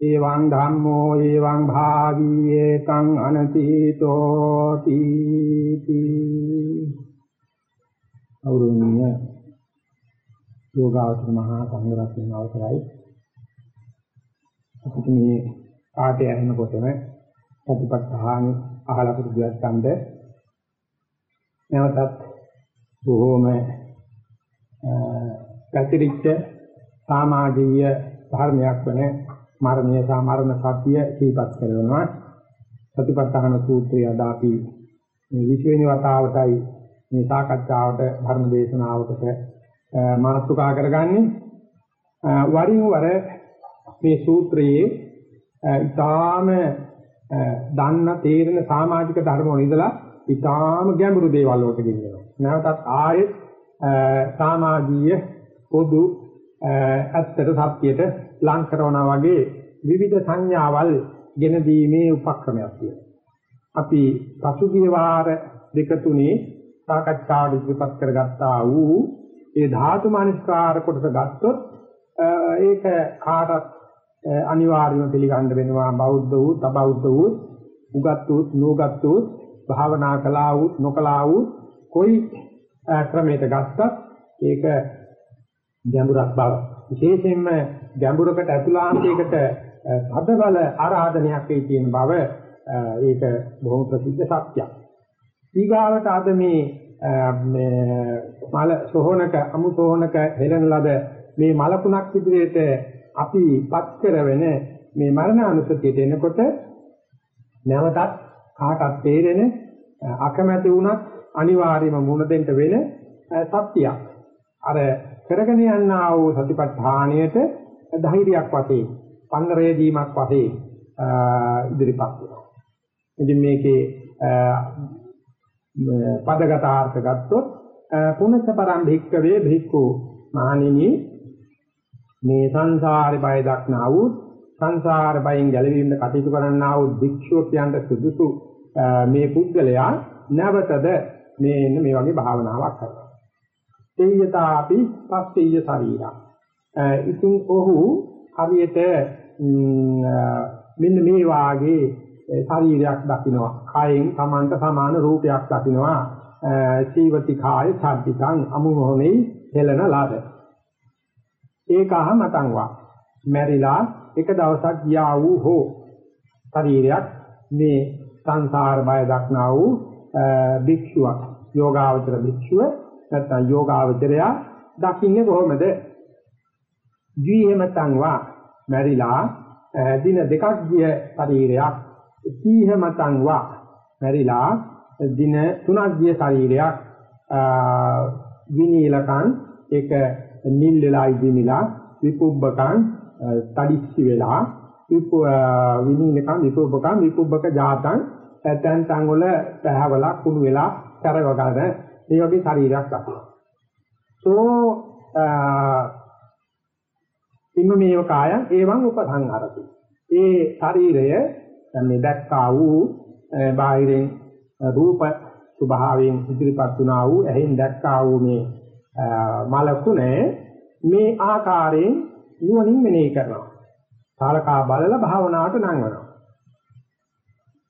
එවං ධම්මෝ එවං භාවී ඒකං අනතීතෝ තීති අවුරුණිය යෝගාවචර මහා සංඝරත්නය අවසරයි. අපිට මේ පාඩය ඇහෙනකොටම ප්‍රතිපත්තහන් අහලා පුරුදුයක් ගන්නද නැවතත් බොහෝම පැතිරිච්ච සමාජීය ධර්මයක් වන මරණය සහ මරණ සත්‍ය සිහිපත් කරනවා. සතිපට්ඨාන සූත්‍රය අද අපි මේ 20 වෙනි වතාවටයි මේ සාකච්ඡාවට ධර්ම දේශනාවකට මාතෘකා කරගන්නේ. වරින් වර මේ සූත්‍රයේ ඊටාම දන්න තේරෙන සමාජික ධර්ම වල ඉඳලා ඊටාම ගැඹුරු දේවල් වලට ගෙනියනවා. නැවතත් ආයෙත් සමාජීය පොදු ඇත්තට සත්‍යයට ලං කරනවා වගේ විවිධ සංඥාවල් ගෙන දීමේ උපක්‍රමයක් තියෙනවා. අපි පසුගිය වාර දෙක තුනේ සාකච්ඡාවට ඉදිරිපත් කරගත්තා වූ ඒ ධාතු මනස්කාර කොටස ගත්තොත් ඒක කාටත් අනිවාර්යම පිළිගන්න වෙනවා බෞද්ධ වූ, තබෞද්ධ වූ, උගත් වූ, නුගත් වූ, භාවනා කළා වූ, නොකළා වූ કોઈ ක්‍රමයකට ගත්තත් ඒක ගැඹුරක් බව විශේෂයෙන්ම ගැඹුරකට ඇතුළාන්තයකට පදබල ආරාධනයක් වෙයි කියන බව ඒක බොහොම ප්‍රසිද්ධ සත්‍යයක්. ඊගාවට අද මේ මේ මල සෝහනක අමු සෝහනක හෙළන ලද මේ මලකුණක් ඉදිරියට අපි පත් කරවෙන මේ මරණානුසතියට එනකොට නැවතත් කාටත් තේරෙන අකමැති වුණත් අනිවාර්යයෙන්ම මුණ දෙන්න වෙන සත්‍යයක්. අර කරගෙන යනා වූ සතිපට්ඨානයට ධෛර්යයක් වශයෙන් පන්නරේ දීමක් වශයෙන් ඉදිරිපත් වෙනවා. ඉතින් මේකේ පදගත ආර්ථ ගත්තොත් පුනච්ච පරම් භික්කවේ භික්ඛු මහණෙනි මේ සංසාරේ බය දක්නා වූ සංසාර බයෙන් ගැලවීමට කටයුතු කරන්නා වූ භික්ෂුව කියන්ට සුදුසු මේ පුද්ගලයා නැවතද මේ මේ වගේ භාවනාවක් කරනවා. තේයතාපි පස්සෙය ශරීරා. ඉතින් ඔහු හරියට මෙන්න මේ වාගේ ශරීරයක් දකිනවා. කයෙන් Tamanta සමාන රූපයක් දකිනවා. සීවති කාය සාධිතං අමුමොහනේ හෙළන ලාද. ඒකහ මතංවා. මැරිලා එක දවසක් ගියා වූ හෝ ශරීරයක් මේ සංසාර බය දක්නා වූ භික්ෂුවක් යෝගාවචර භික්ෂුව නැත්නම් යෝගාවචරය දකින්නේ කොහොමද? ජීහෙමතං වා මැරිලා දින දෙකක් ගිය ශරීරයක් සීහෙමතං වා මැරිලා දින තුනක් ගිය ශරීරයක් විනීලකං ඒක නිල් වෙලා ඉදිමිලා විපුබ්බකං තඩිස්සි වෙලා විපු විනීලකං විපුබ්බකං විපුබ්බක ජාතං තැන් තන් වල පැහැවලා කුණු වෙලා කරව ගන්න මේ වගේ ශරීරයක් දක්වනවා. සෝ ඉන්න මේව කායං එවං උපසංහරති. ඒ ශරීරය මේ දැක්කා වූ බාහිරින් රූප ස්වභාවයෙන් ඉදිරිපත් වුණා වූ ඇහෙන් දැක්කා වූ මේ මලකුණේ මේ ආකාරයෙන් නුවණින් මෙනෙහි කරනවා. කාලකා බලලා භාවනාවට නංවනවා.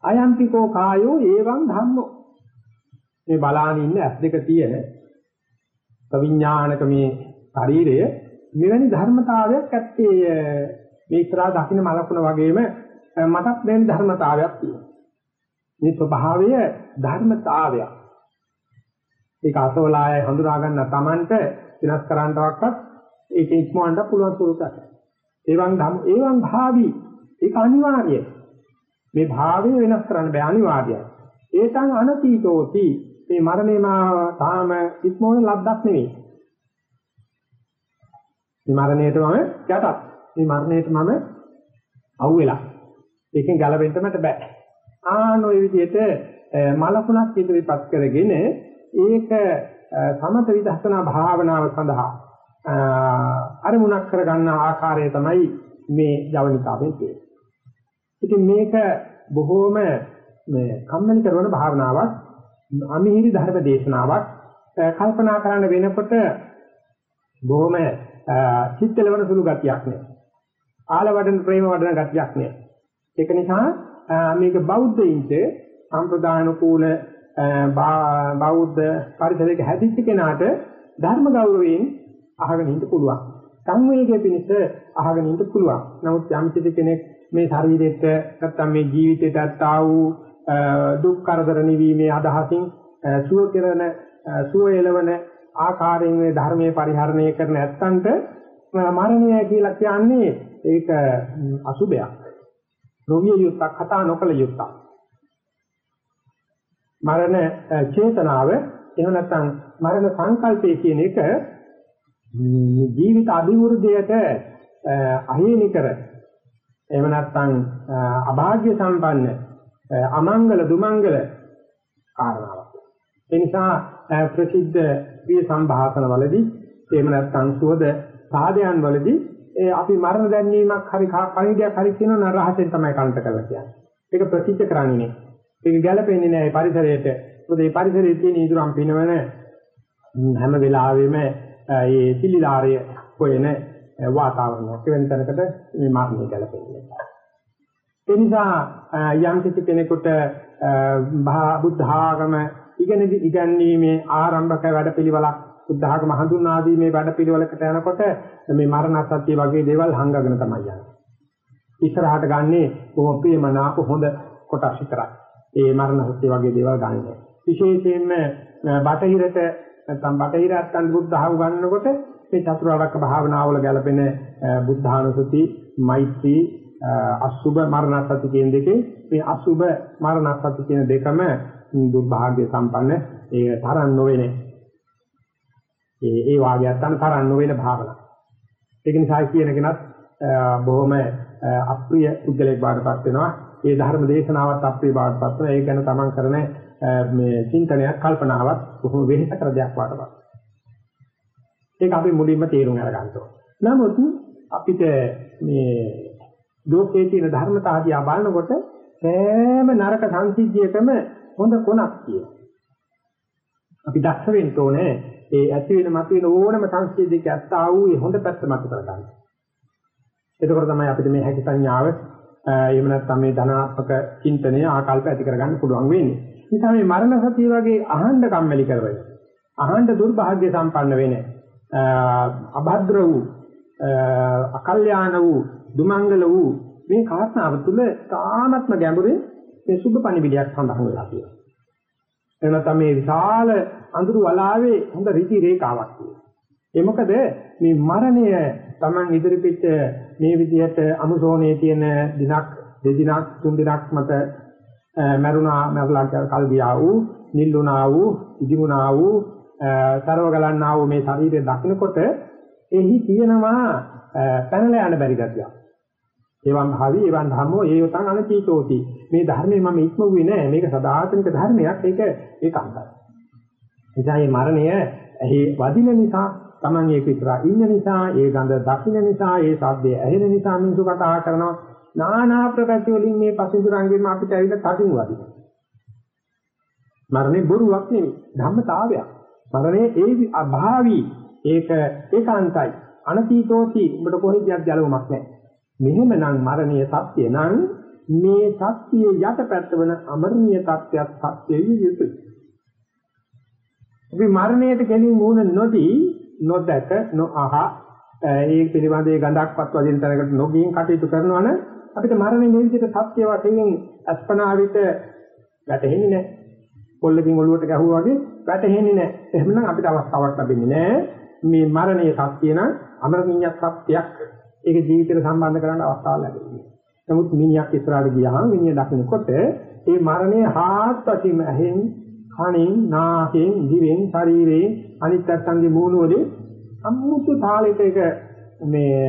අයම්පිකෝ කායෝ ඒවං ධම්මෝ මේ බලාන ඉන්න ඇස් දෙක තියෙන සවිඥානික මේ ශරීරය මෙවැනි ධර්මතාවයක් ඇත්තේ මේ ඉස්සරහා දකින්න මලකුණ වගේම මටත් මෙවැනි ධර්මතාවයක් තියෙනවා. මේ ස්වභාවය ධර්මතාවයක්. ඒක අසවලාය හඳුනා ගන්න Tamanට වෙනස් කරන්නවක්වත් ඒක ඉක්මවන්න පුළුවන් ස්වරූපයක්. ඒවන් ධම් ඒවන් භාවි ඒක අනිවාර්යයි. මේ භාවය වෙනස් කරන්න බෑ අනිවාර්යයි. ඒතං අනතීතෝති මේ මරණේ මා තාම ඉක්මවන ලද්දක් නෙවෙයි. මේ මරණයට මම යටත්. මේ මරණයට මම අවුවෙලා. ඒකෙන් ගැලවෙන්න මට බෑ. ආන ඔය විදිහට මලකුණක් ඉදිරිපත් කරගෙන ඒක සමත විදර්ශනා භාවනාව සඳහා අරමුණක් කරගන්න ආකාරය තමයි මේ ජවනිකාවෙන් තියෙන්නේ. ඉතින් මේක බොහෝම මේ කම්මැලි කරන භාවනාවක් අමිහිරි ධර්ම දේශනාවක් කල්පනා කරන්න වෙනකොට බොහොම චිත්තලවන සුළු ගතියක් නේ. ආලවඩන ප්‍රේම වඩන ගතියක් නෑ. ඒක නිසා මේක බෞද්ධයින්ට සම්ප්‍රදාන කූල බෞද්ධ පරිසරයක හැදිච්ච කෙනාට ධර්ම ගෞරවයෙන් අහගෙන ඉන්න පුළුවන්. සංවේගය පිණිස අහගෙන ඉන්න පුළුවන්. නමුත් යම් කෙනෙක් මේ ශරීරයට නැත්තම් මේ ජීවිතයට අත්තා වූ දුක් කරදර නිවීමේ අදහසින් සුව කෙරෙන සුව එළවන ආකාරයෙන් මේ ධර්මයේ පරිහරණය කරන නැත්තන්ට මරණය කියලා කියන්නේ ඒක අසුබයක්. නොවිය යුත්තක් කතා නොකළ යුත්තක්. මරණ චේතනාව එහෙම නැත්නම් මරණ සංකල්පය කියන එක ජීවිත අභිවෘද්ධියට අහේනි කර එහෙම නැත්නම් අභාග්‍ය සම්පන්න අමංගල දුමංගල කාරණාවක්. ඒ නිසා ප්‍රසිද්ධ ප්‍රිය සම්භාෂණ වලදී එහෙම නැත්නම් සුවද සාධයන් වලදී ඒ අපි මරණ දැන්වීමක් හරි පණිවිඩයක් හරි කියන නරහසෙන් තමයි කන්ට කරලා කියන්නේ. ඒක ප්‍රතිච කරන්නේ නේ. ඒක ගැළපෙන්නේ නැහැ පරිසරයට. මොකද මේ පරිසරයේ තියෙන ඉදurang පිනවන හැම වෙලාවෙම මේ පිළිලාරය හොයන වාතාවරණයක් වෙන තැනකට මේ මාර්ගය ගැලපෙන්නේ. ඒ නිසා යම් කිසි කෙනෙකුට බුද්ධ ආගම ඉගෙන ඉගැන්වීමේ ආරම්භක වැඩපිළිවෙලක් බුද්ධ ආගම හඳුන්වා දීමේ වැඩපිළිවෙලකට යනකොට මේ මරණ සත්‍ය වගේ දේවල් හංගගෙන තමයි යන්නේ. ඉස්සරහට ගන්නේ කොහොම ප්‍රියමනාප හොඳ කොටස් විතරයි. ඒ මරණ සත්‍ය වගේ දේවල් ගන්නෙ. විශේෂයෙන්ම බටහිරට නැත්නම් බටහිරයන් බුද්ධ ආගම ගන්නකොට මේ චතුරාර්යක භාවනාවල ගැලපෙන බුද්ධානුසති, මෛත්‍රී, අසුබ මරණසති කියන දෙකේ මේ අසුබ මරණසති කියන දෙකම දුර්භාග්‍ය සම්පන්න ඒ තරම් නොවේනේ. ඒ ඒ වාගයක් ගන්න තරම් නොවන භාවනාව. ඒක නිසා කියන කෙනත් බොහොම අප්‍රිය පුද්ගලෙක් බාටපත් වෙනවා. ඒ ධර්ම දේශනාවත් අප්‍රිය බාටපත් වෙනවා. ඒ ගැන තමන් කරන මේ චින්තනයක් කල්පනාවක් බොහොම වෙහෙස කර දෙයක් වටපත්. ඒක අපි මුලින්ම තේරුම් අරගන්න ඕනේ. නමුත් අපිට මේ ලෝකයේ තියෙන ධර්මතාවිය බලනකොට සෑම නරක සංසිද්ධියකම හොඳ කොනක් තියෙනවා. අපි දක්ෂ වෙන්න ඕනේ ඒ ඇති වෙන මත වෙන ඕනම සංසිද්ධියක ඇත්තා වූ ඒ හොඳ පැත්ත මත කරගන්න. එතකොට තමයි අපිට මේ හැකි සංඥාව එහෙම නැත්නම් මේ ධනාත්මක චින්තනය ආකල්ප ඇති කරගන්න පුළුවන් වෙන්නේ. නිසා මේ මරණ සතිය වගේ අහඬ කම්මැලි කරවෙන. අහඬ දුර්භාග්‍ය සම්පන්න වෙන්නේ. අභද්‍ර වූ අකල්යාණ වූ දුමංගල වූ මේ කාරණාව තුළ තාමත්ම ගැඹුරින් මේ සුභ පණිවිඩයක් සඳහන් වෙලා තියෙනවා. එනතම මේ විශාල අඳුරු වලාවේ හොඳ ඍති රේඛාවක් තියෙනවා. ඒ මොකද මේ මරණය Taman ඉදිරිපිට මේ විදිහට අනුසෝනේ තියෙන දිනක් දෙදිනක් තුන් දිනක් මත මරුණා මරලා කල් ගියා වූ නිල්ුණා වූ ඉදිමුණා වූ තරව ගලන්නා වූ මේ ශරීරය දකිනකොට එහි තියෙනවා පැනලා යන්න බැරි ගතියක්. එවන් භාවි එවන් ධම්මෝ ඒ යතං අනචීතෝති. මේ ධර්මයේ මම ඉක්මුවේ නෑ. මේක සදාතනික ධර්මයක්. ඒක ඒකාන්තයි. එදා මේ මරණය ඇහි වදින නිසා Taman ඒක විතර ඉන්න නිසා, ඒ ගඳ දකින්න නිසා, ඒ ශබ්දය ඇහෙන නිසා මිනිසු කතා කරනවා. নানা ප්‍රකෘති වලින් මේ පසින්දුරංගෙම අපිට ඇවිල්ලා තදින් වදිනවා. මරණය බොරුවක් නෙවෙයි. ධම්මතාවයක්. මරණය ඒ අභාවි ඒක ඒකාන්තයි. අනතීතෝති උඹට කොහෙද යලවමක් නැහැ. මෙහෙමනම් මරණීය සත්‍ය නම් මේ සත්‍යයේ යටපැත්ත වන අමරණීය තත්ත්වයක් සත්‍යයේ යුතුයි. අපි මරණයට ගැලී මුණ නොදී නොදක නොඅහ ඒ පිළිබඳේ ගඳක්වත් වදින තරකට නොගින් කටයුතු කරනවා නම් අපිට මරණය මේ විදිහට සත්‍ය වශයෙන් අස්පනාවිත වැටහෙන්නේ නැහැ. පොල්ලකින් ඔලුවට ගැහුවා වගේ වැටහෙන්නේ නැහැ. එහෙමනම් අපිට අවස්ථාවක් ලැබෙන්නේ නැහැ. මේ මරණයේ සත්‍ය නම් අමරණීය සත්‍යයක් ඒක ජීවිතේට සම්බන්ධ කරන්න අවස්ථාවක් ලැබෙන්නේ. නමුත් මිනිහක් ඉස්සරහට ගියාම මිනිහ දකින්නකොට ඒ මරණය හාත්පසින්ම ඇහෙන්, කනෙන්, නාසයෙන්, දිවෙන්, ශරීරයෙන් අනිත් පැත්තන්ගේ මූණ වලින් අමුතු තාලෙට ඒක මේ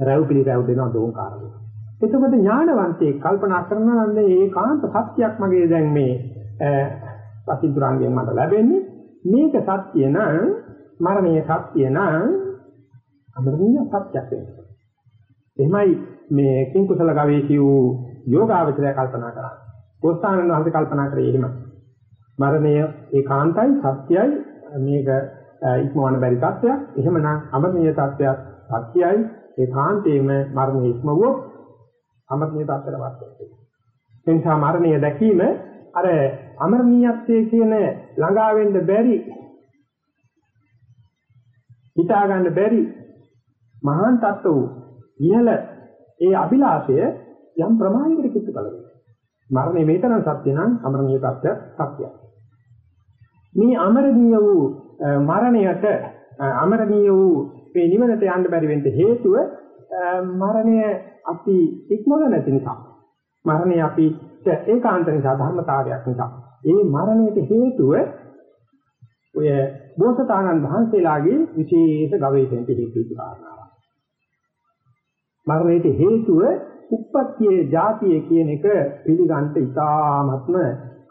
රැව් පිළිරැව් දෙනවා දෝංකාරය. එතකොට ඥානවන්තයෙක් කල්පනා කරනවා නම් ඒකාන්ත සත්‍යයක් මගේ දැන් මේ පසිතුරාංගයෙන් මට ලැබෙන්නේ මේක සත්‍ය නම් මරණීය සත්‍ය නම් අමරණීය සත්‍යයක් වෙනවා. එහෙමයි මේ කිං කුසල ගවේෂී වූ යෝගාවචරය කල්පනා කරා. කොස්තානන් වහන්සේ කල්පනා කරේ එහෙම. මරණය ඒකාන්තයි සත්‍යයි මේක ඉක්මවන්න බැරි තත්ත්වයක්. එහෙමනම් අමරණීය තත්ත්වයක් සත්‍යයි ඒ කාන්තේම මරණය ඉක්මවුවොත් අමරණීය තත්ත්වයටපත් වෙනවා. ඒ නිසා මරණය දැකීම අර අමරණීයත්වයේ කියන ළඟා වෙන්න බැරි හිතා ගන්න බැරි මහාන් තත්ත්ව වූ ඉහළ ඒ අභිලාෂය යම් ප්‍රමාණයකට කිත්තු කලනවා. මරණය මේතරම් සත්‍ය නම් අමරණීය තත්ත්වය සත්‍යයි. මේ අමරණීය වූ මරණයට අමරණීය වූ මේ නිවනට යන්න බැරි වෙන්න හේතුව මරණය අපි ඉක්මවල නැති නිසා. මරණය අපි ඒකාන්ත නිසා ධර්මතාවයක් නිසා. ඒ මරණයට හේතුව ඔය බෝසතාණන් වහන්සේලාගේ විශේෂ ගවේෂණයට හේතු වෙච්ච කාරණාවක්. මරණයට හේතුව උප්පත්තියේ જાතිය කියන එක පිළිගන්න ඉතාමත්ම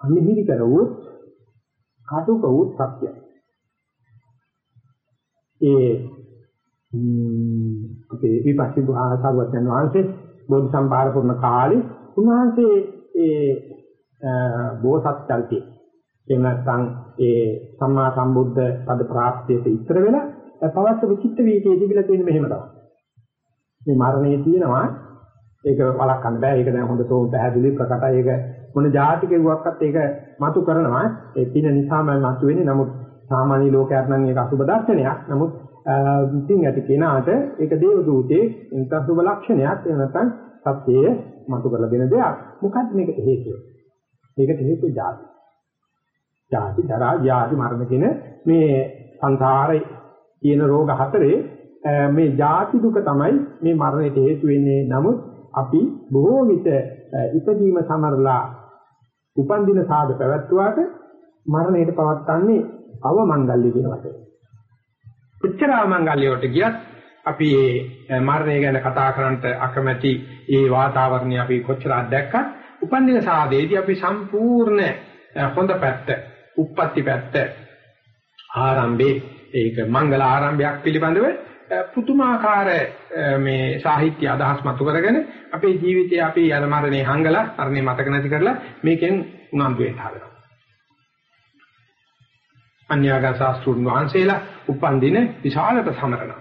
අනිහිරි කරවුත් කටුක වූ සත්‍යයි. ඒ අපේ විපස්සී භාෂාවචන වහන්සේ බෝධි සම්භාර පුරන කාලේ උන්වහන්සේ ඒ බෝසත් චල්තිය එහෙම නැත්නම් ඒ සම්මා සම්බුද්ධ පද ප්‍රාප්තියට ඉතර වෙලා පවස්ස විචිත්ත වීකේ තිබිලා තියෙන මෙහෙම තමයි. මේ මරණය තියෙනවා ඒක වළක්වන්න බෑ. ඒක දැන් හොඳටම පැහැදිලි ප්‍රකටයි. ඒක මොන જાති කෙරුවක්වත් ඒක මතු කරනවා. ඒ පින නිසාමයි මතු වෙන්නේ. නමුත් සාමාන්‍ය ලෝකයක් නම් ඒක අසුබ දර්ශනයක්. නමුත් ඉතින් ඇති කෙනාට ඒක දේව දූතේ සුබ ලක්ෂණයක්. එහෙම නැත්නම් සත්‍යය මතු කරලා දෙන දෙයක්. මොකක්ද මේකට හේතුව? මේකට හේතුව જાති. ජාති ජරා ව්‍යාධි මරණ කියන මේ සංසාරේ තියෙන රෝග හතරේ මේ ජාති දුක තමයි මේ මරණයට හේතු වෙන්නේ නමුත් අපි බොහෝ විට ඉපදීම සමරලා උපන් දින සාද පැවැත්වුවාට මරණයට පවත්න්නේ අවමංගල්‍ය කියන වචනේ. කොච්චර අවමංගල්‍යයට ගියත් අපි මේ මරණය ගැන කතා කරන්නට අකමැති ඒ වාතාවරණය අපි කොච්චර අත්දැක්කත් උපන් දින සාදේදී අපි සම්පූර්ණ හොඳ පැත්ත උප්පත්ති පැත්ත ආරම්භේ ඒක මංගල ආරම්භයක් පිළිබඳව පුදුමාකාර මේ සාහිත්‍ය අදහස් මතු කරගෙන අපේ ජීවිතේ අපි යන මරණේ හංගලා මරණේ මතක නැති කරලා මේකෙන් උනන්දු වෙන්න හදනවා. අන්‍යාගත ශාස්ත්‍රුන් වහන්සේලා උපන් දින විශාලට සමරනවා.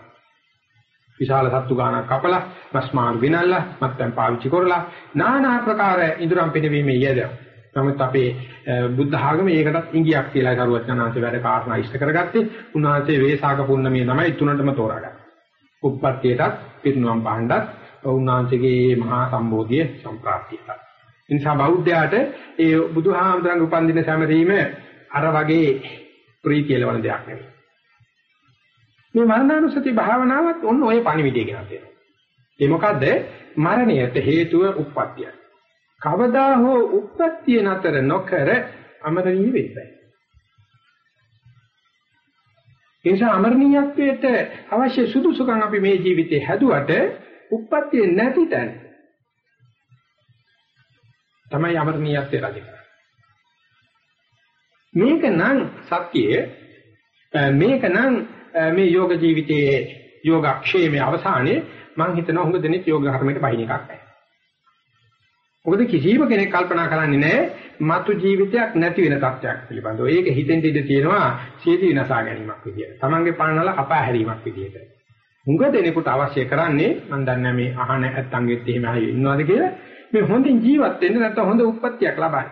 විශාල සත්තු ගානක් කපලා මස්මාළු විනල්ලා මත්පැන් පාවිච්චි කරලා নানা ආකාර ඉදurang පිනවීමේ යෙදෙනවා. නමුත් අපේ බුද්ධ ආගමේ ඒකටත් ඉංගියක් කියලා කරුවත් යනාංශ වැඩ කාරණා ඉෂ්ට කරගත්තේ උන්වහන්සේ වේසාක පුන්නමිය තමයි තුනටම තෝරාගත්තේ. උප්පත්තියටත් පිරිනුවම් පහණ්ඩත් උන්වහන්සේගේ මහා සම්බෝධිය සම්ප්‍රාප්තියට. ඉන්සා බෞද්ධයාට ඒ බුදුහාමුදුරන්ගේ උපන්දින සැමරීම අර වගේ ප්‍රීතිය ලබන දෙයක් නෙවෙයි. මේ මරණානුසති භාවනාවත් ඔන්න ඔය පණිවිඩය ගෙනත් දෙනවා. ඒ මොකද්ද? මරණයට හේතුව උප්පත්තියයි. කවදා හෝ උප්පත්තිය නතර නොකර අමරණීය වෙන්නයි. ඒ නිසා අමරණීයත්වයට අවශ්‍ය සුදුසුකම් අපි මේ ජීවිතේ හැදුවට උප්පත්තිය නැති තැන තමයි අමරණීයත්වය රජ කරන්නේ. මේක නම් සත්‍යය මේක නම් මේ යෝග ජීවිතයේ යෝගක්ෂේමේ අවසානයේ මම හිතනවා හුඟ දෙනෙක් යෝග කර්මයට බහින එකක් නැහැ. මොකද කිසිම කෙනෙක් කල්පනා කරන්නේ නැහැ මතු ජීවිතයක් නැති වෙන තත්ත්වයක් පිළිබඳව. ඒක හිතෙන් ඉඳ තියෙනවා සියදි විනාශා ගැනීමක් විදියට. Tamange පණවල කපා හැරීමක් විදියට. හුඟ දෙනෙකුට අවශ්‍ය කරන්නේ මම දන්නේ මේ අහන ඇත්තන්ගෙත් එහෙම අය ඉන්නවද කියලා මේ හොඳින් ජීවත් වෙන්න නැත්නම් හොඳ උප්පත්තියක් ලබන්න.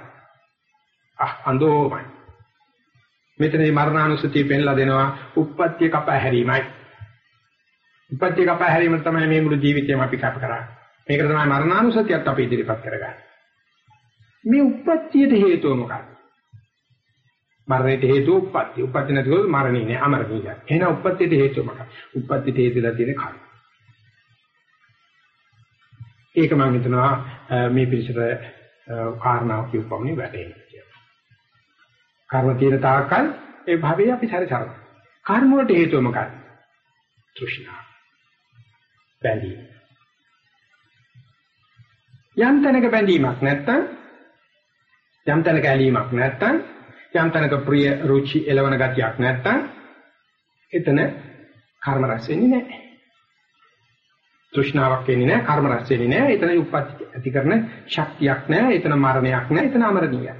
අහ අඳෝමයි. මෙතන මේ මරණානුස්සතිය පෙන්ලා දෙනවා උප්පත්තිය කපා හැරීමයි. උප්පත්තිය කපා හැරීම තමයි මේ මුළු ජීවිතේම අපි කප කරන්නේ. මේකට තමයි මරණානුසතියත් අපි ඉදිරිපත් කරගන්නේ. මේ උප්පත්තියට හේතුව මොකක්ද? මරණයට හේතුව උප්පත්ති. උප්පත්ති නැතිවොත් මරණේ නෑ අමරණීය. එහෙනම් උප්පත්තියට හේතුව මොකක්ද? උප්පත්තියට හේතුලා තියෙන කර්ම. ඒක මම හිතනවා මේ පිළිසර කාරණාවක් කියපමණි වැටෙන්නේ කියලා. කර්ම තියෙන තාක්කල් ඒ භවයේ අපි සැරසරන. කර්ම වලට හේතුව මොකක්ද? තෘෂ්ණා. බැඳීම. යම් තැනක බැඳීමක් නැත්තම් යම් තැනක ඇලීමක් නැත්තම් යම් තැනක ප්‍රිය රුචි එළවන ගතියක් නැත්තම් එතන කර්ම රැස් වෙන්නේ නැහැ. තෘෂ්ණාවක් වෙන්නේ නැහැ, කර්ම රැස් වෙන්නේ නැහැ. එතන උප්පත්ති ඇති කරන ශක්තියක් නැහැ. එතන මරණයක් නැහැ. එතන අමරණීයයි.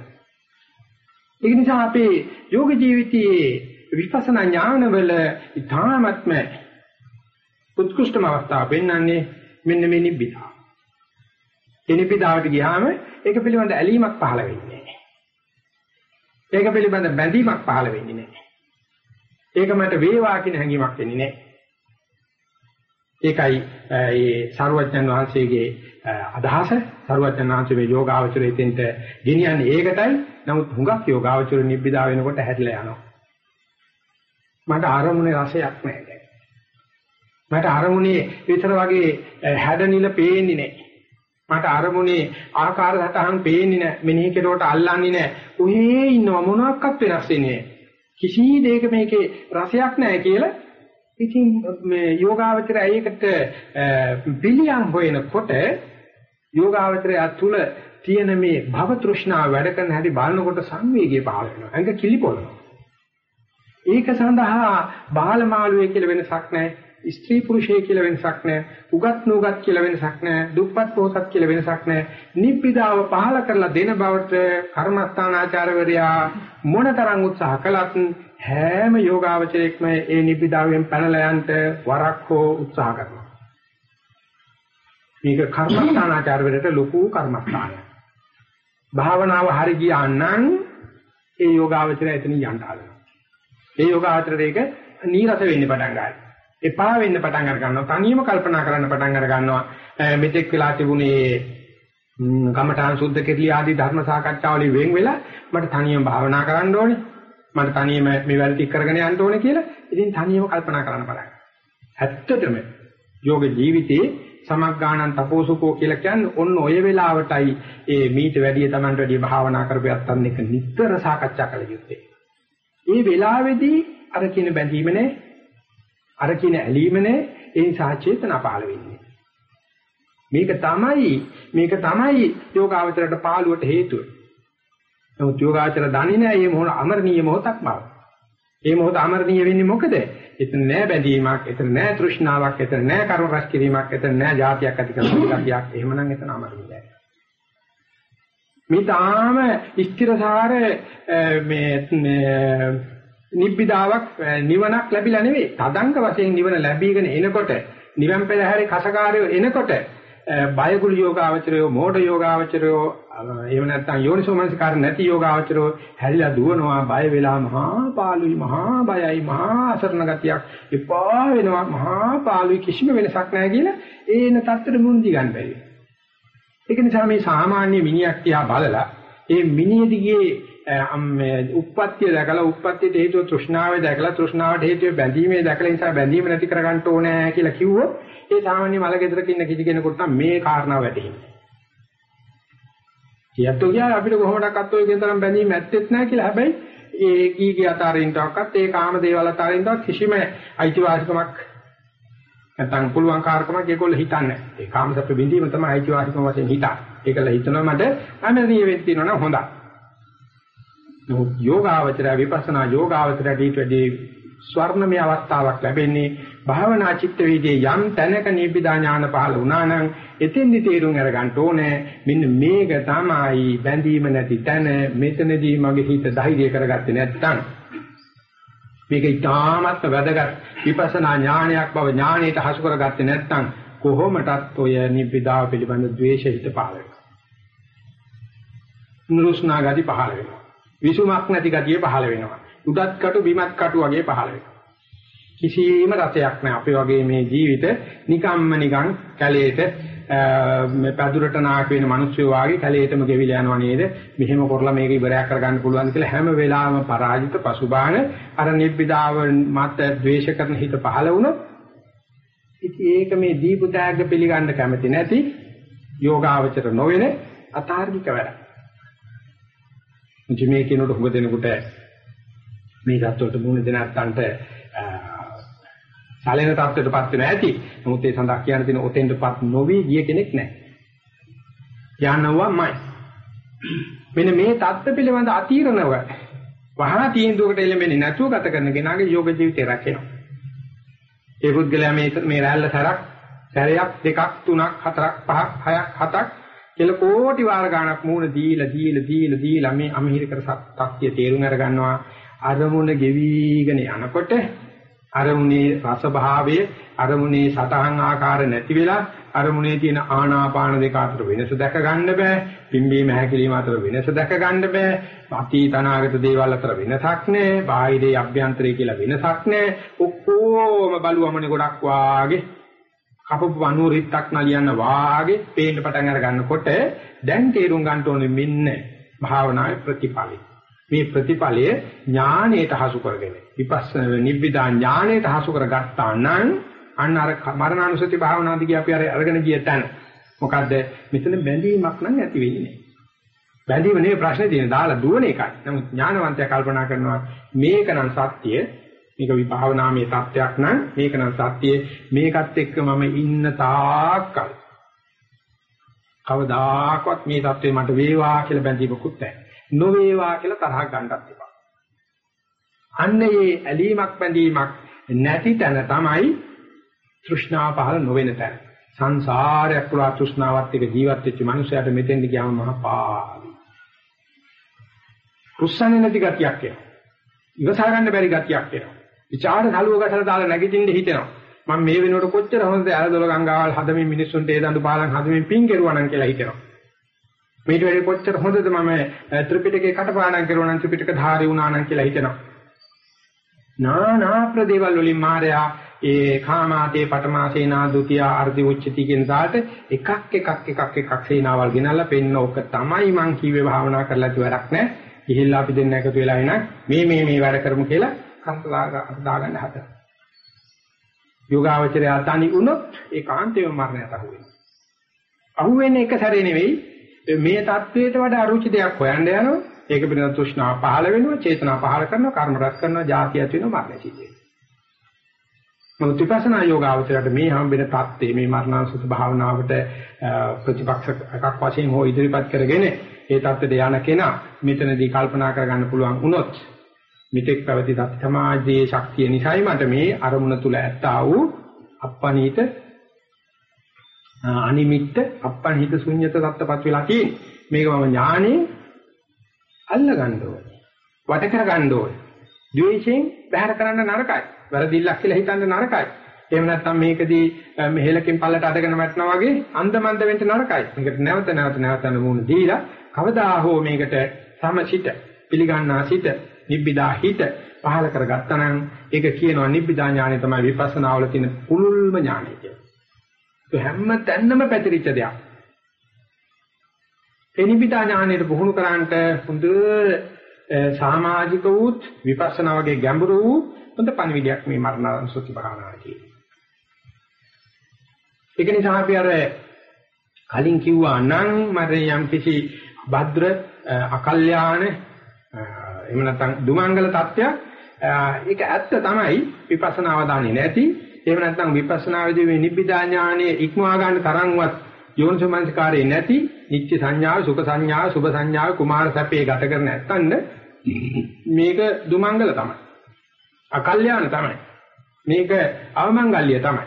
ඒක නිසා අපේ යෝග ජීවිතයේ විපස්සනා ඥානවල ඊ타ත්ම උත්කෘෂ්ඨම අවස්ථාව පෙන්වන්නේ මෙන්න මේ නිබ්බිදා. ඒ නිබ්බිදාවට ගියාම ඒක පිළිබඳ ඇලීමක් පහළ වෙන්නේ නැහැ. ඒක පිළිබඳ බැඳීමක් පහළ වෙන්නේ නැහැ. ඒක මට වේවා කියන හැඟීමක් එන්නේ නැහැ. ඒකයි ඒ සරුවඥන් වහන්සේගේ අදහස සරුවඥන් වහන්සේ මේ යෝගාවචරයෙන්ට ගෙනියන්නේ ඒකටයි. නමුත් හුඟක් යෝගාවචර නිබ්බිදා වෙනකොට හැරිලා යනවා. මට ආරමුණේ රසයක් නැහැ. මට අරමුණේ විතර වගේ හැඩනිල පේන්නේ නැහැ. මට අරමුණේ ආකාර සටහන් පේන්නේ නැහැ. මෙනෙහි කෙරුවට අල්ලන්නේ නැහැ. ඔහේ ඉන්නව මොනවාක්වත් වෙනස් වෙන්නේ නැහැ. කිසි දෙයක මේකේ රසයක් නැහැ කියලා ඉතින් මේ යෝගාවචරය ඒකට පිළියම් හොයනකොට යෝගාවචරය තුළ තියෙන මේ භව තෘෂ්ණාව වැඩ කරන හැටි බලනකොට සංවේගය පහළ වෙනවා. අංග කිලිපොළනවා. ඒක සඳහා බාලමාළුවේ කියලා වෙනසක් නැහැ. ස්ත්‍රී පුරුෂය කියලා වෙනසක් නැහැ. උගත් නුගත් කියලා වෙනසක් නැහැ. දුප්පත් පොහොසත් කියලා වෙනසක් නැහැ. නිබ්බිදාව පහල කරලා දෙන බවට කර්මස්ථානාචාරවරයා මොනතරම් උත්සාහ කළත් හැම යෝගාවචරයක්ම ඒ නිබ්බිදාවෙන් පැනලා යන්න වරක් හෝ උත්සාහ කරනවා. මේක කර්මස්ථානාචාරවලට ලොකු කර්මස්ථානයක්. භාවනාව හරි ගියා නම් ඒ යෝගාවචරය එතනින් යන්න හදනවා. ඒ යෝගාවචරයට ඒක නීරස වෙන්න පටන් ගන්නවා. එපා වෙන්න පටන් අර ගන්නවා. තනියම කල්පනා කරන්න පටන් අර ගන්නවා. මෙතෙක් වෙලා තිබුණේ කමඨාන් සුද්ධ කෙරළි ආදී ධර්ම සාකච්ඡාවලින් වෙන් වෙලා මට තනියම භාවනා කරන්න ඕනේ. මට තනියම මේ වැඩ ටික කරගෙන යන්න ඕනේ කියලා. ඉතින් තනියම කල්පනා කරන්න පටන් ඇත්තටම යෝග ජීවිතේ සමග්ගාණන් තපෝසුකෝ කියලා කියන්නේ ඔන්න ඔය වෙලාවටයි ඒ මීට වැඩිය Tamanට වැඩිය භාවනා කරපියත්තන් එක නිතර සාකච්ඡා කළ යුත්තේ. මේ වෙලාවේදී අර කියන බැඳීම නැහැ අර කියන ඇලීමනේ ඒ නිසා චේතනා පහළ වෙන්නේ. මේක තමයි මේක තමයි යෝගාවචරයට පාළුවට හේතුව. නමුත් යෝගාචර දන්නේ නැහැ මේ මොහොත අමරණීය මොහොතක් බව. මේ මොහොත අමරණීය වෙන්නේ මොකද? එතන නෑ බැඳීමක්, එතන නෑ තෘෂ්ණාවක්, එතන නෑ කර්ම රැස් කිරීමක්, එතන නෑ જાතියක් ඇති කරන ගතියක්. එහෙමනම් එතන අමරණීයයි. මේ තාම ස්ථිරසාර මේ නිබ්බිදාවක් නිවනක් ලැබිලා නෙවෙයි. තදංග වශයෙන් නිවන ලැබීගෙන එනකොට නිවන් පෙරහැරේ කසකාරයෝ එනකොට බයගුල් යෝගාවචරයෝ මෝඩ යෝගාවචරයෝ එහෙම නැත්නම් යෝනිසෝමනසිකාර නැති යෝගාවචරයෝ හැරිලා දුවනවා බය වෙලා මහා පාළුයි මහා බයයි මහා අසරණ ගතියක් එපා වෙනවා මහා පාළුයි කිසිම වෙනසක් නැහැ කියලා ඒන තත්තර මුන්දි ගන්න බැරි. ඒක නිසා මේ සාමාන්‍ය මිනිහක් තියා බලලා ඒ මිනිහ දිගේ මේ උප්පත්තිය දැකලා උප්පත්තියට හේතුව තෘෂ්ණාවේ දැකලා තෘෂ්ණාවට හේතුව බැඳීමේ දැකලා නිසා බැඳීම නැති කරගන්න ඕනේ කියලා කිව්වොත් ඒ සාමාන්‍ය මල ගෙදරක ඉන්න කිසි කෙනෙකුට නම් මේ කාරණාව වැටහෙන්නේ. කියත්තෝ කිය අපිට කොහොමඩක්වත් ඔය කියන තරම් බැඳීම ඇත්තෙත් නැහැ කියලා හැබැයි ඒ කීගේ අතාරින්නවක්වත් ඒ කාම දේවල් අතාරින්නවක් කිසිම අයිතිවාසිකමක් නැත්නම් පුළුවන් කාර්කමක් ඒගොල්ලෝ හිතන්නේ නැහැ. ඒ කාමසප්ප බින්දීම තමයි අයිතිවාසිකම වශයෙන් හිතන්නේ. ඒකල හිතනවා මට අනරිය වෙන්න තියෙනවා නම් හොඳයි. නමුත් යෝගාවචරය විපස්සනා යෝගාවචරයට ඊට වැඩි ස්වර්ණමය අවස්ථාවක් ලැබෙන්නේ භාවනා චිත්ත වේදී යම් තැනක නිබ්බිදා ඥාන පහළ වුණා නම් එතෙන්දි තේරුම් අරගන්න ඕනේ මෙන්න මේක තමයි බැඳීම නැති තැන. මෙතනදී මගේ හිත ධෛර්ය කරගත්තේ නැත්නම් මේක ඊටාමත් වැදගත් විපස්සනා ඥානයක් බව ඥානයට හසු කරගත්තේ නැත්නම් කොහොමටත් ඔය නිබ්බිදාව පිළිබඳ ද්වේෂ හිත පහළ වෙනවා. නුරුස්නා ගති පහළ වෙනවා. විසුමක් නැති ගතිය පහළ වෙනවා. උඩත් කටු බිමත් කටු වගේ පහළ වෙනවා. කිසිම රසයක් නැහැ. අපේ වගේ මේ ජීවිත නිකම්ම නිකන් කැලේට මේ පැදුරට නායක වෙන මිනිස්සු වාගේ කැලේටම ගෙවිලා යනවා නේද? මෙහෙම කරලා මේක ඉවරයක් කරගන්න පුළුවන් කියලා හැම වෙලාවෙම පරාජිත පසුබාහන අර නිබ්බිදාව මත ද්වේෂ කරන හිත පහළ වුණොත් ඉතින් ඒක මේ දීපු තෑග්ග පිළිගන්න කැමති නැති යෝගාවචර නොවන අතාර්කික වැඩක්. ඉතින් මේ කෙනෙකුට හුඟ දෙනකොට මේ தත්වයට මුහුණ දෙන අත්තන්ට සැලෙන තත්ත්වයටපත් වෙන ඇති. නමුත් ඒ සඳහා කියන්න තියෙන ඔතෙන්ටපත් නොවි ගිය කෙනෙක් නැහැ. යන්නවමයි. මෙන්න මේ தත්ත්ව පිළිබඳ අතීරණව වහා තීන්දුවකට එළඹෙන්නේ නැතුව ගත කරන කෙනාගේ යෝග ජීවිතය රැකෙනවා. ඒ පුද්ගලයා මේ මේ රැල්ල සරක් සැරයක් දෙකක් තුනක් හතරක් පහක් හයක් හතක් කියලා කෝටි වාර ගණක් මූණ දීලා දීලා දීලා දීලා මේ අමහිර කර සත්‍ය තේරුම් අර ගන්නවා අරමුණ ගෙවිගෙන යනකොට අරමුණේ රස භාවය අරමුණේ සතහන් ආකාර නැති වෙලා අරමුණේ තියෙන ආනාපාන දෙක අතර වෙනස දැක ගන්න බෑ. පිම්බීම හැකිලිම අතර වෙනස දැක ගන්න බෑ. අතීත අනාගත දේවල් අතර වෙනසක් නෑ. බාහිරේ අභ්‍යන්තරේ කියලා වෙනසක් නෑ. ඔක්කොම බලුවමනේ ගොඩක් වාගේ කපපු වනුව රිත්තක් නලියන්න වාගේ පේන්න පටන් අර ගන්නකොට දැන් තේරුම් ගන්න ඕනේ මෙන්න භාවනාවේ ප්‍රතිඵලයි. මේ ප්‍රතිඵලය ඥාණයට හසු කරගෙන විපස්සනා නිබ්බිදා ඥාණයට හසු කරගත්තා නම් අන්න අර මරණානුසති භාවනාදී අපි අර අරගෙන ගිය තැන. මොකද්ද? මෙතන බැඳීමක් නම් ඇති වෙන්නේ නැහැ බැඳීම නෙවෙයි ප්‍රශ්නේ තියෙන්නේ. දාලා දුවන එකයි. නමුත් ඥානවන්තයා කල්පනා කරනවා මේක නම් සත්‍ය. මේක විභාවනාමේ தත්වයක් නම් මේක නම් සත්‍ය මේකත් එක්ක මම ඉන්න තාක්කල් කවදාකවත් මේ தත්වේ මට වේවා කියලා බැඳීමකුත් නැහැ නොවේවා කියලා තරහක් ගන්නත් එපා. අන්න ඒ ඇලීමක් බැඳීමක් නැති තැන තමයි තෘෂ්ණාව පහළ නොවන තැන. සංසාරයක් පුරා තෘෂ්ණාවත් එක්ක ජීවත් වෙච්ච මනුස්සයාට මෙතෙන්ද ගියාම මහා පාවි. කුස්සන්නේ නැති ගතියක් එනවා. ඉවසා ගන්න බැරි ගතියක් එනවා. විචාර කලුව ගැටලා දාලා නැගිටින්න හිතෙනවා. මම මේ වෙනකොට කොච්චර හොඳද අලදොල ගංගාවල් හදමින් මිනිස්සුන්ට ඒ දඬු පාලන් හදමින් පින් කෙරුවා නම් කියලා හිතෙනවා. මේට වැඩි කොච්චර හොඳද මම ත්‍රිපිටකේ කටපාඩම් කරුවා නම් ත්‍රිපිටක ධාරී වුණා නම් කියලා හිතෙනවා. නානා ප්‍රදේවල් වලින් මායя ඒ කාමාතේ පටමාසේනා ဒ ුතිය අර්ධි උච්චති කියන දාට එකක් එකක් එකක් එකක් සේනාවල් ගෙනල්ලා පෙන්න ඕක තමයි මං කිව්වේ භාවනා කරලා ඉති වැඩක් නැහැ. ගිහිල්ලා අපි දෙන්න එකතු වෙලා එන මේ මේ මේ වැඩ කරමු කියලා හම්බලා දාගන්න හදන. යෝගාවචරය අතනි වුණොත් ඒකාන්තයෙන්ම මරණයට අහු වෙනවා. අහු වෙන්නේ එක සැරේ නෙවෙයි මේ தത്വයට වඩා අරුචි දෙයක් හොයන්න යනවා. ඒක පිළිබඳ තෘෂ්ණාව පහළ වෙනවා, චේතනා පහළ කරනවා, කර්ම රැස් කරනවා, ජාතිය ඇති වෙනවා, මරණය සිද්ධ වෙනවා. නමුත් විපස්සනා යෝගාවචරයට මේ හම්බෙන தත්ත්වය මේ මරණාසුත භාවනාවට ප්‍රතිපක්ෂයක් වශයෙන් හෝ ඉදිරිපත් කරගෙන ඒ தත්ත්වයට යන කෙනා මෙතනදී කල්පනා කරගන්න පුළුවන් වුණොත් මිත්‍යක් පැවති සත්‍ය සමාජයේ ශක්තිය නිසායි මට මේ අරමුණ තුල ඇත්තා වූ අප්පනීත අනිමිත්ත අප්පනිහිත ශුන්්‍යත සත්‍යපත් වෙලා තියෙන්නේ. මේක මම ඥානේ අල්ල ගන්න ඕනේ. වට කර ගන්න ඕනේ. ද්වේෂයෙන් බැහැර කරන්න නරකයි. වැරදිල්ලක් කියලා හිතන්න නරකයි. එහෙම නැත්නම් මේකදී මෙහෙලකින් පල්ලට අදගෙන වැටෙනා වගේ අන්දමන්ද වෙන්න නරකයි. මේකට නැවත නැවත නැවත නුමුණ දීලා කවදා හෝ මේකට සමසිත පිළිගන්නා සිට නිබ්බිදා හිත පහල කරගත්තා නම් ඒක කියනවා නිබ්බිදා ඥානය තමයි විපස්සනා වල තියෙන පුළුල්ම ඥානය කියලා. හැම තැන්නම පැතිරිච්ච දෙයක්. එනිපිතා ඥානයට පුහුණු කරාන්ට හොඳ සමාජික වූත් විපස්සනා වගේ ගැඹුරු වූ හොඳ පණිවිඩයක් මේ මරණ සුති භාවනාවේ තියෙනවා. ඒක නිසා අපි අර කලින් කිව්වා නම් මර යම් කිසි භද්‍ර අකල්යාණ එහෙම නැත්නම් දුමංගල තත්ත්වයක් ඒක ඇත්ත තමයි විපස්සනාව දන්නේ නැති එහෙම නැත්නම් විපස්සනාවේදී මේ නිබ්බිදා ඥානයේ ඉක්මවා ගන්න තරම්වත් යෝනිසමංස්කාරේ නැති නිත්‍ය සංඥාව සුඛ සංඥාව සුභ සංඥාව කුමාර සැපේ ගත කර නැත්තඳ මේක දුමංගල තමයි. අකල්යාණ තමයි. මේක අවමංගල්‍ය තමයි.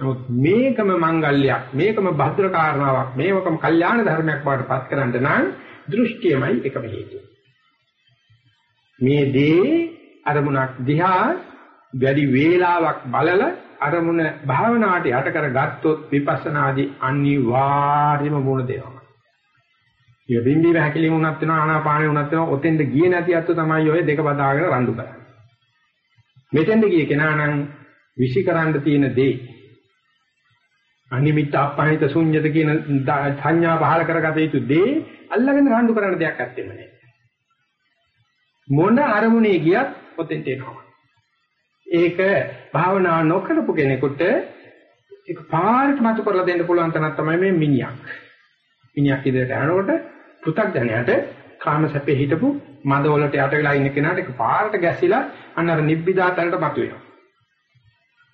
නමුත් මේකම මංගල්‍යයක් මේකම භද්‍ර කාරණාවක් මේකම කල්යාණ ධර්මයක් බවට පත් කරන්න නම් දෘෂ්ටියමයි එකම හේතුව. මේ දේ අරමුණක් දිහා වැඩි වේලාවක් බලලා අරමුණ භාවනාවට යට කරගත්තොත් විපස්සනාදී අනිවාර්යම මුණ දෙනවා. ඒ බින්දි වැකිලි වුණත් වෙනවා ආනාපානෙ වුණත් වෙනවා ඔතෙන්ද ගියේ නැති අත්තු තමයි ඔය දෙක බදාගෙන රණ්ඩු කරන්නේ. මෙතෙන්ද ගියේ කෙනා නම් විෂිකරන්න තියෙන දේ අනිමිත් අපහිත ශුන්්‍යත කියන සංඥා පහල කරගත යුතු දේ අල්ලගෙන රණ්ඩු කරන්න දෙයක් නැත්තේම නෑ. මොන අරමුණේ ගියත් ඔතෙන්ට එනවා. ඒක භාවනා නොකරපු කෙනෙකුට ඒක පාරට මතු කරලා දෙන්න පුළුවන් තරක් තමයි මේ මිනිහක්. මිනිහක් ඉදිරියට යනකොට පෘථග්ජනයට කාම සැපේ හිටපු මද වලට යට වෙලා ඉන්න කෙනාට ඒක පාරට ගැසිලා අන්න අර නිබ්බිදා තැනට මතු වෙනවා.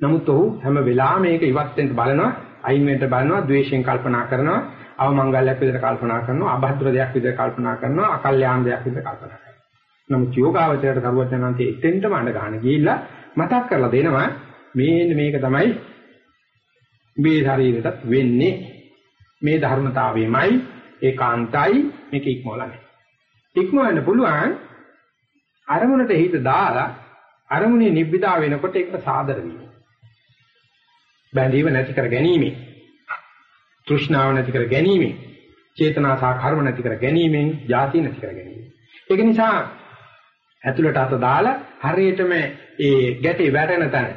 නමුත් ඔහු හැම වෙලාවෙම මේක ඉවත් වෙන්න බලනවා, අයින් වෙන්න බලනවා, ද්වේෂයෙන් කල්පනා කරනවා, අවමංගල්‍යයක් විදිහට කල්පනා කරනවා, අභද්‍ර දෙයක් විදිහට කල්පනා කරනවා, අකල්යාණ දෙයක් විදිහට කල්පනා කරනවා. නමුත් යෝගාවචරයට කරුවචනන්තේ එතෙන්ටම අඬ ගන්න ගිහිල්ලා මතක් කරලා දෙනවා මේන්න මේක තමයි මේ ශරීරයට වෙන්නේ මේ ධර්මතාවයමයි ඒකාන්තයි මේක ඉක්මවලා නැහැ ඉක්මවන්න පුළුවන් අරමුණට හිත දාලා අරමුණේ නිබ්බිදා වෙනකොට ඒකට සාදර වීම. බැඳීම නැති කර ගැනීම. තෘෂ්ණාව නැති කර ගැනීම. චේතනා සහ කර්ම නැති කර ගැනීමෙන් ಜಾති නැති කර ගැනීම. ඒක නිසා ඇතුළට අත දාලා හරියටම ඒ ගැටේ වැටෙන තැන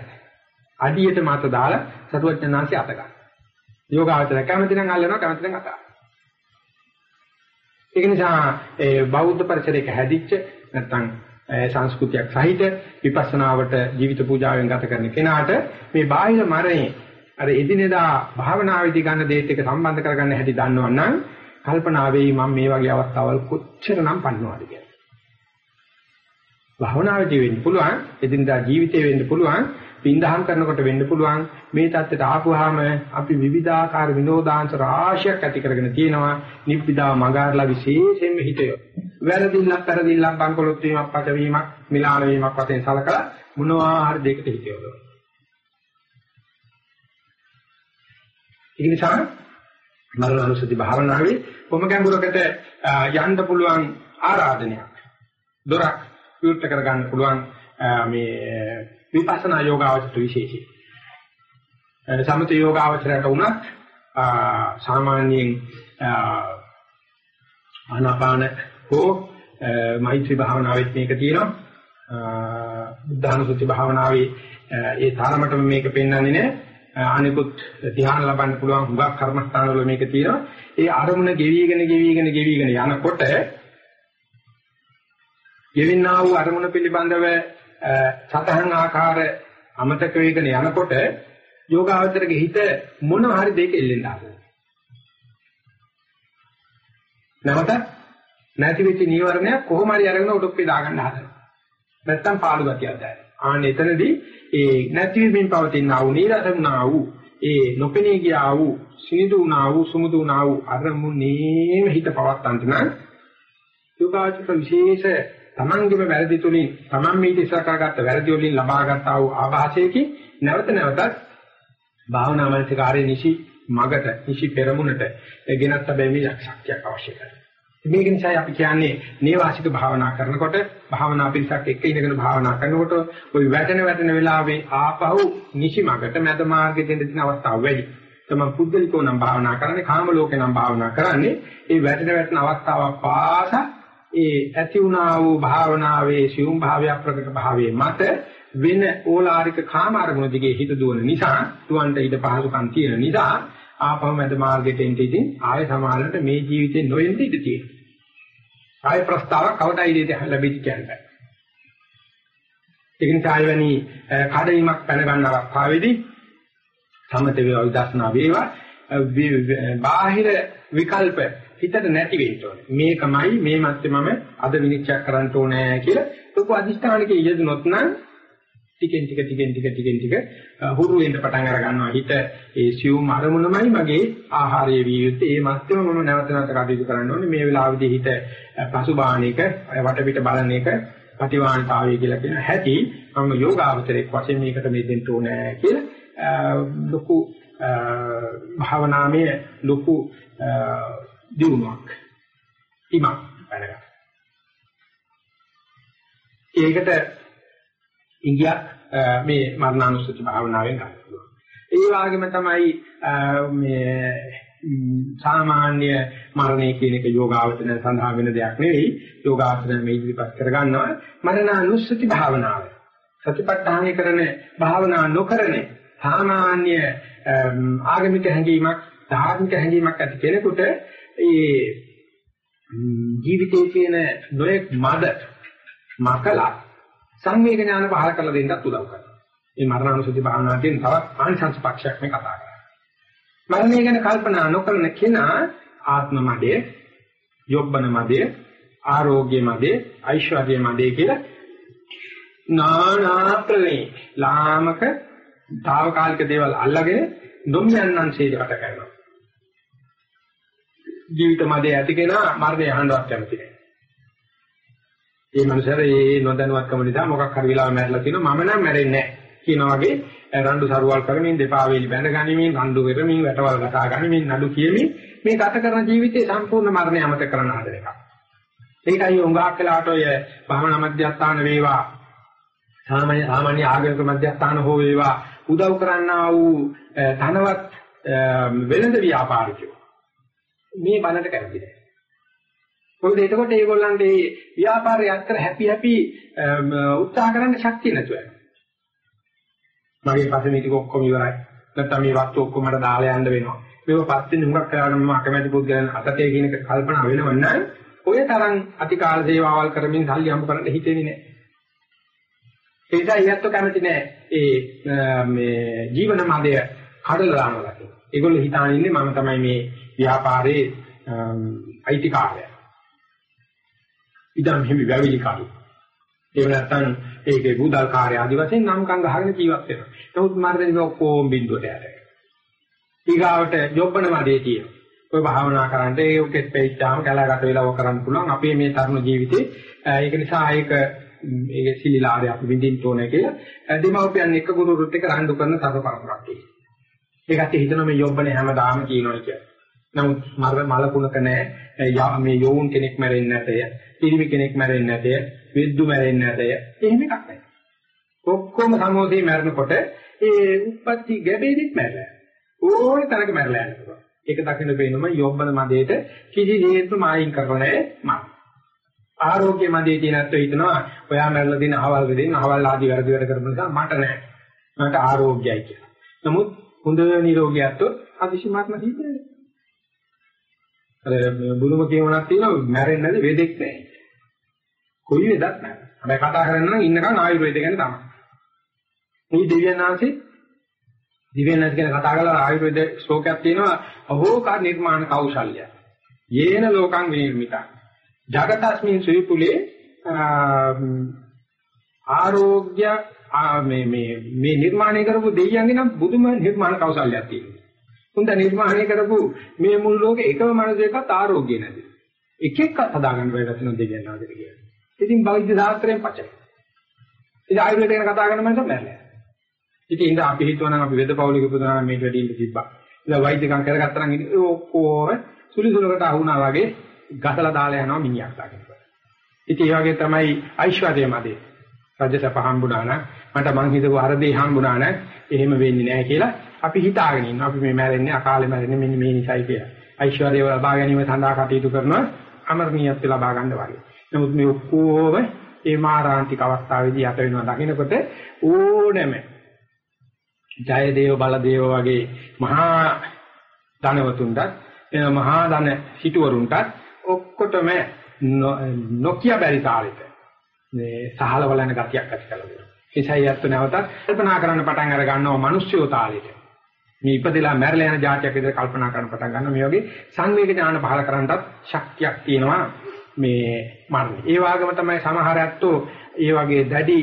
අඩියට මත දාලා සතුවචනාංශي අත ගන්න. යෝගාවචර කැමති නම් අල්ලනවා කැමති නම් අත ඒක නිසා ඒ බෞද්ධ පරිසරයක හැදිච්ච නැත්නම් සංස්කෘතියක් සහිත විපස්සනාවට ජීවිත පූජාවෙන් ගත කරන කෙනාට මේ බාහිර මරණය අර එදිනෙදා භාවනාවේදී ගන්න දේත් එක්ක සම්බන්ධ කරගන්න හැටි දන්නවනම් කල්පනා වෙයි මම මේ වගේ අවස්ථාවල් කොච්චරනම් පන්නවද කියලා. භාවනාවේදී වෙන්න පුළුවන් එදිනදා ජීවිතේ වෙන්න පුළුවන් පින්දහම් කරනකොට වෙන්න පුළුවන්. මේ தත්ත්වයට ආපුවාම අපි විවිධාකාර විනෝදාංශ රාශියක් ඇති කරගෙන තියෙනවා. නිබ්බිදාව මගාරලා විශේෂයෙන්ම හිතය වැරදිල්ලක් පෙරදිල්ලක් බංකොලොත් වීමක් පච වීමක් මිලාන වීමක් වශයෙන් සලකලා මොනවා හරි දෙයකට හිතියොදවන ඒ නිසා මරණානුසති භාවනාවේ කොම ගැඹුරකට යන්න පුළුවන් ආරාධනයක්. දොරක්. විවෘත කරගන්න පුළුවන් මේ විපස්සනා යෝගාවචර විශේෂයි. සමත යෝගාවචරයට උනත් සාමාන්‍යයෙන් ආනාපාන හෝ මෛත්‍රී භාවනාවෙත් මේක තියෙනවා. බුද්ධානුසති භාවනාවේ ඒ තරමටම මේක පෙන්වන්නේ නැහැ. අනිකුත් ධ්‍යාන ලබන්න පුළුවන් හුඟක් කර්මස්ථානවල මේක තියෙනවා. ඒ අරමුණ ගෙවිගෙන ගෙවිගෙන ගෙවිගෙන යනකොට ගෙවින්නා වූ අරමුණ පිළිබඳව සතහන් ආකාර අමතක වේගන යනකොට යෝගාවචරගේ හිත මොන හරි දෙයක එල්ලෙන්න ආවා. නැවත නැති වෙච්ච නීවරණයක් කොහොම හරි අරගෙන උඩුප්පේ දාගන්න හදනවා. නැත්තම් පාළු ගතියක් දැනෙනවා. ආන්න එතනදී ඒ නැතිවීමෙන් පවතින ආ වූ නීරසුණා වූ ඒ නොපෙනී ගියා වූ සිනිදු වුණා වූ සුමුදු වුණා වූ අරමුණේම හිත පවත්තන්ට නම් යෝගාචර විශේෂ තමන්ගේම වැරදි තුලින් තමන් මේ දිශාකාගත වැරදි වලින් ලබාගත් ආ වූ ආభాෂයකින් නැවත නැවතත් භාවනා මනසිකාරයේ නිසි මගට නිසි පෙරමුණට ගෙනත් බැමි ශක්තියක් අවශ්‍ය කරනවා. මේක නිසා අපි කියන්නේ නේවාසික භාවනා කරනකොට භාවනා පිළිසක් එක්ක ඉඳගෙන භාවනා කරනකොට ওই වැටෙන වැටෙන වෙලාවේ ආපහු නිසි මගට මැද මාර්ගයේ දෙන්න තියෙන අවස්ථාව වැඩි. තමන් පුද්ගලිකව නම් භාවනා කරන්නේ කාම ලෝකේ නම් භාවනා කරන්නේ ඒ වැටෙන වැටෙන අවස්ථාවක් පාසා ඒ ඇති වුණා වූ භාවනාවේ සියුම් භාවයක් ප්‍රකට භාවයේ මත වෙන ඕලාරික කාම අරමුණු දිගේ හිත දුවන නිසා තුවන්ට ඊට පහසුකම් තියෙන නිසා ආපහු මැද මාර්ගයට එන්න ඉතින් ආය සමානලට මේ ජීවිතේ නොෙන්න ඉඩ තියෙනවා. ආය ප්‍රස්තාවක් කවදායි දෙද ලැබෙච්ච කියන්නේ. ඒ නිසා ආයවැනි කඩවීමක් පැන ගන්න අවස්ථාවේදී සමත වේවා විදර්ශනා වේවා බාහිර විකල්ප හිතට නැති වෙන්න ඕනේ. මේකමයි මේ මැත්තේ මම අද විනිශ්චය කරන්න ඕනේ කියලා ලොකු අදිෂ්ඨානකයේ යෙදුනොත් නම් ටිකෙන් ටික ටිකෙන් ටික ටිකෙන් ටික හුරු වෙන්න පටන් අර ගන්නවා. හිත ඒ සියුම් අරමුණමයි මගේ ආහාරයේ විය යුත්තේ. ඒ මැත්තේම මම නැවත නැවත කටයුතු කරන්න ඕනේ. මේ වෙලාවේදී හිත පසුබාහන එක, වටපිට බලන එක, ප්‍රතිවාණතාවය කියලා කියන හැටි මම යෝගාවචරයක් වශයෙන් මේකට මේ දෙන්න ඕනේ කියලා ලොකු භාවනාමය ලොකු දියුණුවක් ඉමක් වැඩගන්න. ඒකට ඉංගියක් මේ මරණානුස්සති භාවනාවෙන් ගන්න පුළුවන්. ඒ වගේම තමයි මේ සාමාන්‍ය මරණය කියන එක යෝගාවචරය සඳහා වෙන දෙයක් නෙවෙයි යෝගාවචරය මේ ඉදිරිපත් කරගන්නවා මරණානුස්සති භාවනාව. සතිපට්ඨානය කරන භාවනා නොකරන සාමාන්‍ය ආගමික හැඟීමක් ධාර්මික හැඟීමක් ඇති කෙනෙකුට ඒ ජීවිතයේ තියෙන නොයෙක් මද මකලා සංවේග ඥාන පහල කරලා දෙන්නත් උදව් කරනවා. මේ මරණානුසති භාවනාවෙන් තවත් ආංශංශ පක්ෂයක් මේ කතා කරන්නේ. මරණය ගැන කල්පනා නොකරන කෙනා ආත්ම මදේ, යොබ්බන මදේ, ආරෝග්‍ය මදේ, ඓශ්වර්ය මදේ කියලා නානා ප්‍රවේ ලාමක తాවකාලික දේවල් අල්ලගෙන නොමියන්නන් සීලකට කරනවා. ජීවිත මැදේ ඇති කෙනා මරණය අහන්නවත් කැමති නැහැ. ඒ මනුස්සයර ඒ නොදැනුවත්කම නිසා මොකක් හරි වෙලාව මැරලා තිනවා මම නම් මැරෙන්නේ නැහැ කියන වගේ රණ්ඩු සරුවල් කරමින් දෙපා වේලි බැඳ ගනිමින් රණ්ඩු වෙරමින් වැටවල් ගසා ගනිමින් නඩු කියමින් මේ ගත කරන ජීවිතේ සම්පූර්ණ මරණය අමතක කරන හදන එකක්. ඒකයි උංගාක් කළාට ඔය භවනා මධ්‍යස්ථාන වේවා සාමාන්‍ය සාමාන්‍ය ආගමික මධ්‍යස්ථාන හෝ වේවා උදව් කරන්නා වූ ධනවත් වෙළඳ ව්‍යාපාරිකයෝ මේ බණට කැමති නැහැ. මොකද එතකොට ඒගොල්ලන්ට මේ ව්‍යාපාරය අතර හැපි හැපි උත්සාහ කරන්න ශක්තිය නැතුව යනවා. මගේ පස්සේ මේ ටික ඔක්කොම ඉවරයි. නැත්නම් මේ වස්තු ඔක්කොම මට දාලා යන්න වෙනවා. මේක පස්සේ හුඟක් කරාගෙන මම අකමැති පුද්ගලයන් අතතේ කියන එක කල්පනා වෙනවනම් ඔය තරම් අතිකාල සේවාවල් කරමින් සල්ලි හම්බ කරන්න හිතෙන්නේ නැහැ. ඒ නිසා ඊයත් කැමති නැහැ. ඒ මේ ජීවන මාදය කඩලා දානවා. ඒගොල්ලෝ හිතාන ඉන්නේ මම තමයි මේ ව්‍යාපාරයේ අයිතිකාරය. ඉදම් හිමි වැවිලි කාරු. ඒ නැත්තම් ඒකේ බුදල් කාර්ය ආදි වශයෙන් නම් කංග ගහගෙන ජීවත් වෙනවා. නමුත් මාර්ගයෙන් ඔක්කොම බින්දුවට යනවා. ඊගාවට ජොබ්බන මඩේ තියෙනවා. ඔය භාවනා කරන්න ඒ උකෙත් පෙයිච්චාම කැලකට වෙලා ඔය කරන්න පුළුවන්. අපේ මේ තරුණ ජීවිතේ ඒක නිසා ඒක ඒක සිලිලාරය අපි විඳින්න ඕනේ කියලා දෙමව්පියන් එක්ක ගුරුරුත් එක්ක රණ්ඩු කරන තර පරපරක් තියෙනවා. ඒකට හිතනවා මේ යොබ්බනේ හැමදාම කියනවා කියලා. නමුත් මර මලකුණක නැහැ මේ යෝන් කෙනෙක් මැරෙන්නේ නැතය, පිරිමි කෙනෙක් මැරෙන්නේ නැතය, විද්දු මැරෙන්නේ නැතය. එහෙම එකක් නැහැ. ඔක්කොම සමෝධේ මැරෙනකොට ඒ උප්පත්ති ගැබේදිත් මැරලා. ඕනේ තරක මැරලා යනවා. ඒක දකින්න බේනම යොබ්බන මදේට කිසි හේතු මායින් කරන්නේ මම. ආරෝග්‍ය මදේ තියෙනත් හිතනවා ඔයා මැරලා දින අහවල් වෙදින් අහවල් ආදි වැඩ වැඩ කරන නිසා මට නෑ. මට ආරෝග්‍යයි කියලා. නමුත් හොඳ නිරෝගියත්ව අදිශමාත්ම හිතේ. අර බුදුම කියවනක් තියෙනවා මැරෙන්නේ නැති වේදෙක් නෑ. කොයි වෙදක් නෑ. හැබැයි කතා කරන්න නම් ඉන්නකන් ආයුර්වේද ගැන තමයි. මේ දෙවියන් ආංශේ දිවෙන්නස් ගැන කතා කරලා ආයුර්වේද ශ්ලෝකයක් තියෙනවා අහෝකා නිර්මාණ කෞශල්‍ය. යේන ලෝකං විනිර්මිතං. జగතස්මින් සුවිපුලේ ආරෝග්‍ය මේ මේ මේ නිර්මාණය කරපු දෙයියන්ගේ නම් බුදුම නිර්මාණ කෞශල්‍යයක් තියෙනවා. හොඳ නිර්මාණය කරපු මේ මුළු ලෝකේ එකම මනසකත් ආරෝග්‍ය නැති. එක එකක් හදාගන්න බැහැ රත්න දෙවියන් ආදිට කියන්නේ. ඉතින් වෛද්‍ය ශාස්ත්‍රයෙන් පචයි. ඉතින් ආයුර්වේද ගැන කතා කරන මනස මැරලා. ඉතින් ඉඳ අපි හිතුවා නම් අපි වෙදපෞලික පුදුනා මේට වැඩි ඉන්න තිබ්බා. ඉතින් වෛද්‍යකම් කරගත්තා නම් ඉතින් ඔක්කොම සුළි සුලකට අහුණා වගේ ගසලා දාලා යනවා මිනිහක් දාගෙන. ඉතින් ඒ වගේ තමයි ඓශ්වර්ය මදේ. රජසප හම්බුණා නම් මට මං හිතුව හරදේ හම්බුණා නම් එහෙම වෙන්නේ නැහැ කියලා අපි හිතාගෙන ඉන්නවා. අපි මේ මැරෙන්නේ අකාලේ මැරෙන්නේ මෙන්න මේ නිසයි කියලා. ඓශ්වර්යය ලබා ගැනීම සඳහා කටයුතු කරනවා අමරණීයත්ව ලබා ගන්න වගේ. නමුත් මේ ඔක්කොම ඒ මාරාන්තික අවස්ථාවේදී යට වෙනවා දකින්නකොට ඕනෙම ජය දේව බල දේව වගේ මහා ධනවතුන්ට මහා ධන සිටුවරුන්ට ඔක්කොටම නොකිය බැරි තාලෙට මේ සහල බලන ගතියක් ඇති කරලා දෙනවා. ඒසයි අත් නැවතත් කල්පනා කරන්න පටන් අර ගන්නවා මිනිස්සුયો තාලෙට. මේ ඉපදෙලා මැරලා යන જાතියක් විදිහට කල්පනා කරන්න පටන් ගන්නවා. මේ වගේ සංවේග ඥාන පහල කරන්නත් ශක්තියක් තියෙනවා මේ මරණය. ඒ වගේම තමයි සමහර ඇත්තෝ ඒ වගේ දැඩි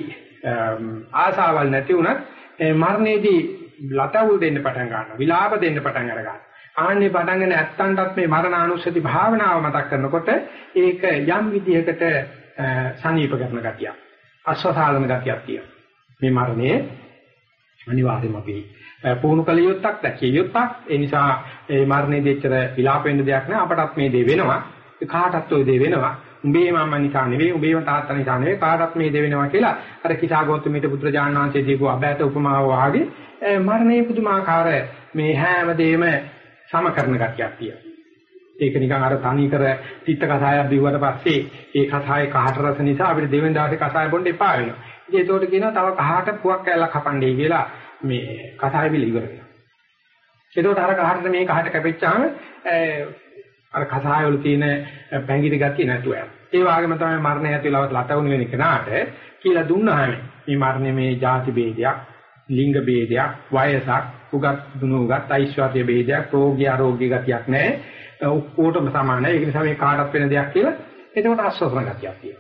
ආසාවල් නැති වුණත් මරණයේදී ලතවුල් දෙන්න පටන් ගන්නවා. විලාප දෙන්න පටන් අර ගන්නවා. ආන්නේ පටන් ගන්න ඇත්තන්ටත් මේ මරණානුස්සති භාවනාව මතක් කරනකොට ඒක යම් විදිහකට සනීප කරන ගතියක්. අස්වසාලන ගතියක් තියෙනවා. මේ මරණය අනිවාර්යයෙන්ම අපි පුහුණු කළ යුත්තක් දැකිය යුත්තක්. ඒ නිසා මේ මරණයේ දෙච්චර විලාප වෙන්න දෙයක් නෑ. අපටත් මේ දේ වෙනවා. කාටත් ওই දේ වෙනවා. උඹේ මම නිසා නෙවෙයි උඹේම තාත්තා නිසා නෙවෙයි කාටත් මේ දේ වෙනවා කියලා අර කිසాగෞතමීට පුත්‍රජාන වහන්සේ දීපු අභයත උපමාව වාගේ මරණයේ පුදුමාකාර මේ හැම දෙෙම සම කරන ගතියක් තියෙනවා. ඒක නිකන් අර තනි කර තිත්ත කසායක් දීුවාට පස්සේ ඒ කසායේ කහට රස නිසා අපිට දෙවෙනි දවසේ කසාය බොන්න එපා වෙනවා. ඉතින් ඒතකොට කියනවා තව කහට පුවක් කැල්ලක් හපන්නේ කියලා මේ කතාවේ බිල ඉවර වෙනවා. ඒතකොට අර කහට මේ කහට කැපෙච්චාම අර කතාවේ වල තියෙන පැංගිරි ගතිය නැතුව යනවා. ඒ වගේම තමයි මරණය ඇතුළත ලතවුණු වෙන කෙනාට කියලා දුන්නාම මේ මරණය මේ ಜಾති ભેදයක්, ලිංග ભેදයක්, වයසක්, උගත් දුනුගත් ඓශ්වර්ය ભેදයක්, රෝගී අරෝගී ගතියක් නැහැ. ඔක්කොටම සමානයි. ඒක නිසා මේ කාටත් වෙන දෙයක් කියලා එතකොට ආස්වාදන ගතියක් තියෙනවා.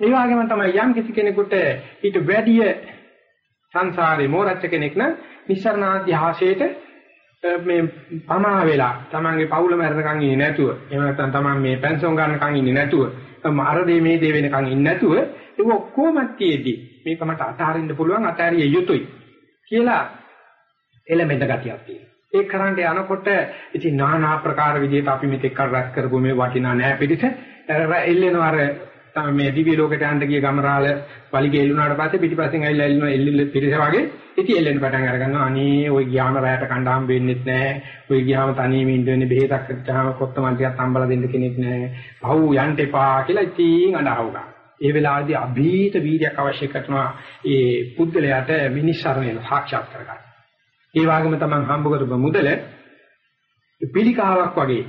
ඒ වගේම තමයි යම් කිසි කෙනෙකුට ඊට වැඩිය සංසාරේ මෝරච්ච කෙනෙක් නම් නිස්සරණාධ්‍යාසයට මේ පමා වෙලා තමන්ගේ පවුල මැරෙනකන් ඉන්නේ නැතුව එහෙම නැත්නම් තමන් මේ පෙන්ෂන් ගන්නකන් ඉන්නේ නැතුව අර දේ මේ දේ වෙනකන් ඉන්නේ නැතුව ඒක ඔක්කොම තියේදී මේක මට අතහරින්න පුළුවන් අතහැරිය යුතුයි කියලා එළමෙන්න ගතියක් තියෙනවා. ඒ කරන්ට යනකොට ඉතින් নানা ආකාර විදිහට අපි මෙතෙක් කල් රැස් කරපු මේ වටිනා නෑ පිටිස එල්ලෙනවා අර තමයි මේ දිවි ලෝකයට යන්න ගිය ගමරාල වලිගේ එල්ලුණාට පස්සේ පිටිපස්සෙන් ඇවිල්ලා එල්ලන එල්ලිල්ල පිරිස වගේ ඉති එල්ලෙන්න පටන් අරගන්නවා අනේ ඔය ගියාම රැයට කණ්ඩාම් වෙන්නෙත් නැහැ ඔය ගියාම තනියම ඉන්න වෙන්නේ බෙහෙතක් ගත්තාම කොත්තමල් ටිකක් අම්බල දෙන්න කෙනෙක් නැහැ පව් යන්න එපා කියලා ඉතින් අඬහව ගන්න. ඒ වෙලාවේදී අභීත වීර්යයක් අවශ්‍ය කරනවා ඒ පුද්ගලයාට මිනිස්සරණය සාක්ෂාත් කරගන්න. ඒ වගේම තමයි හම්බ කරපු මුදල පිළිකාවක් වගේ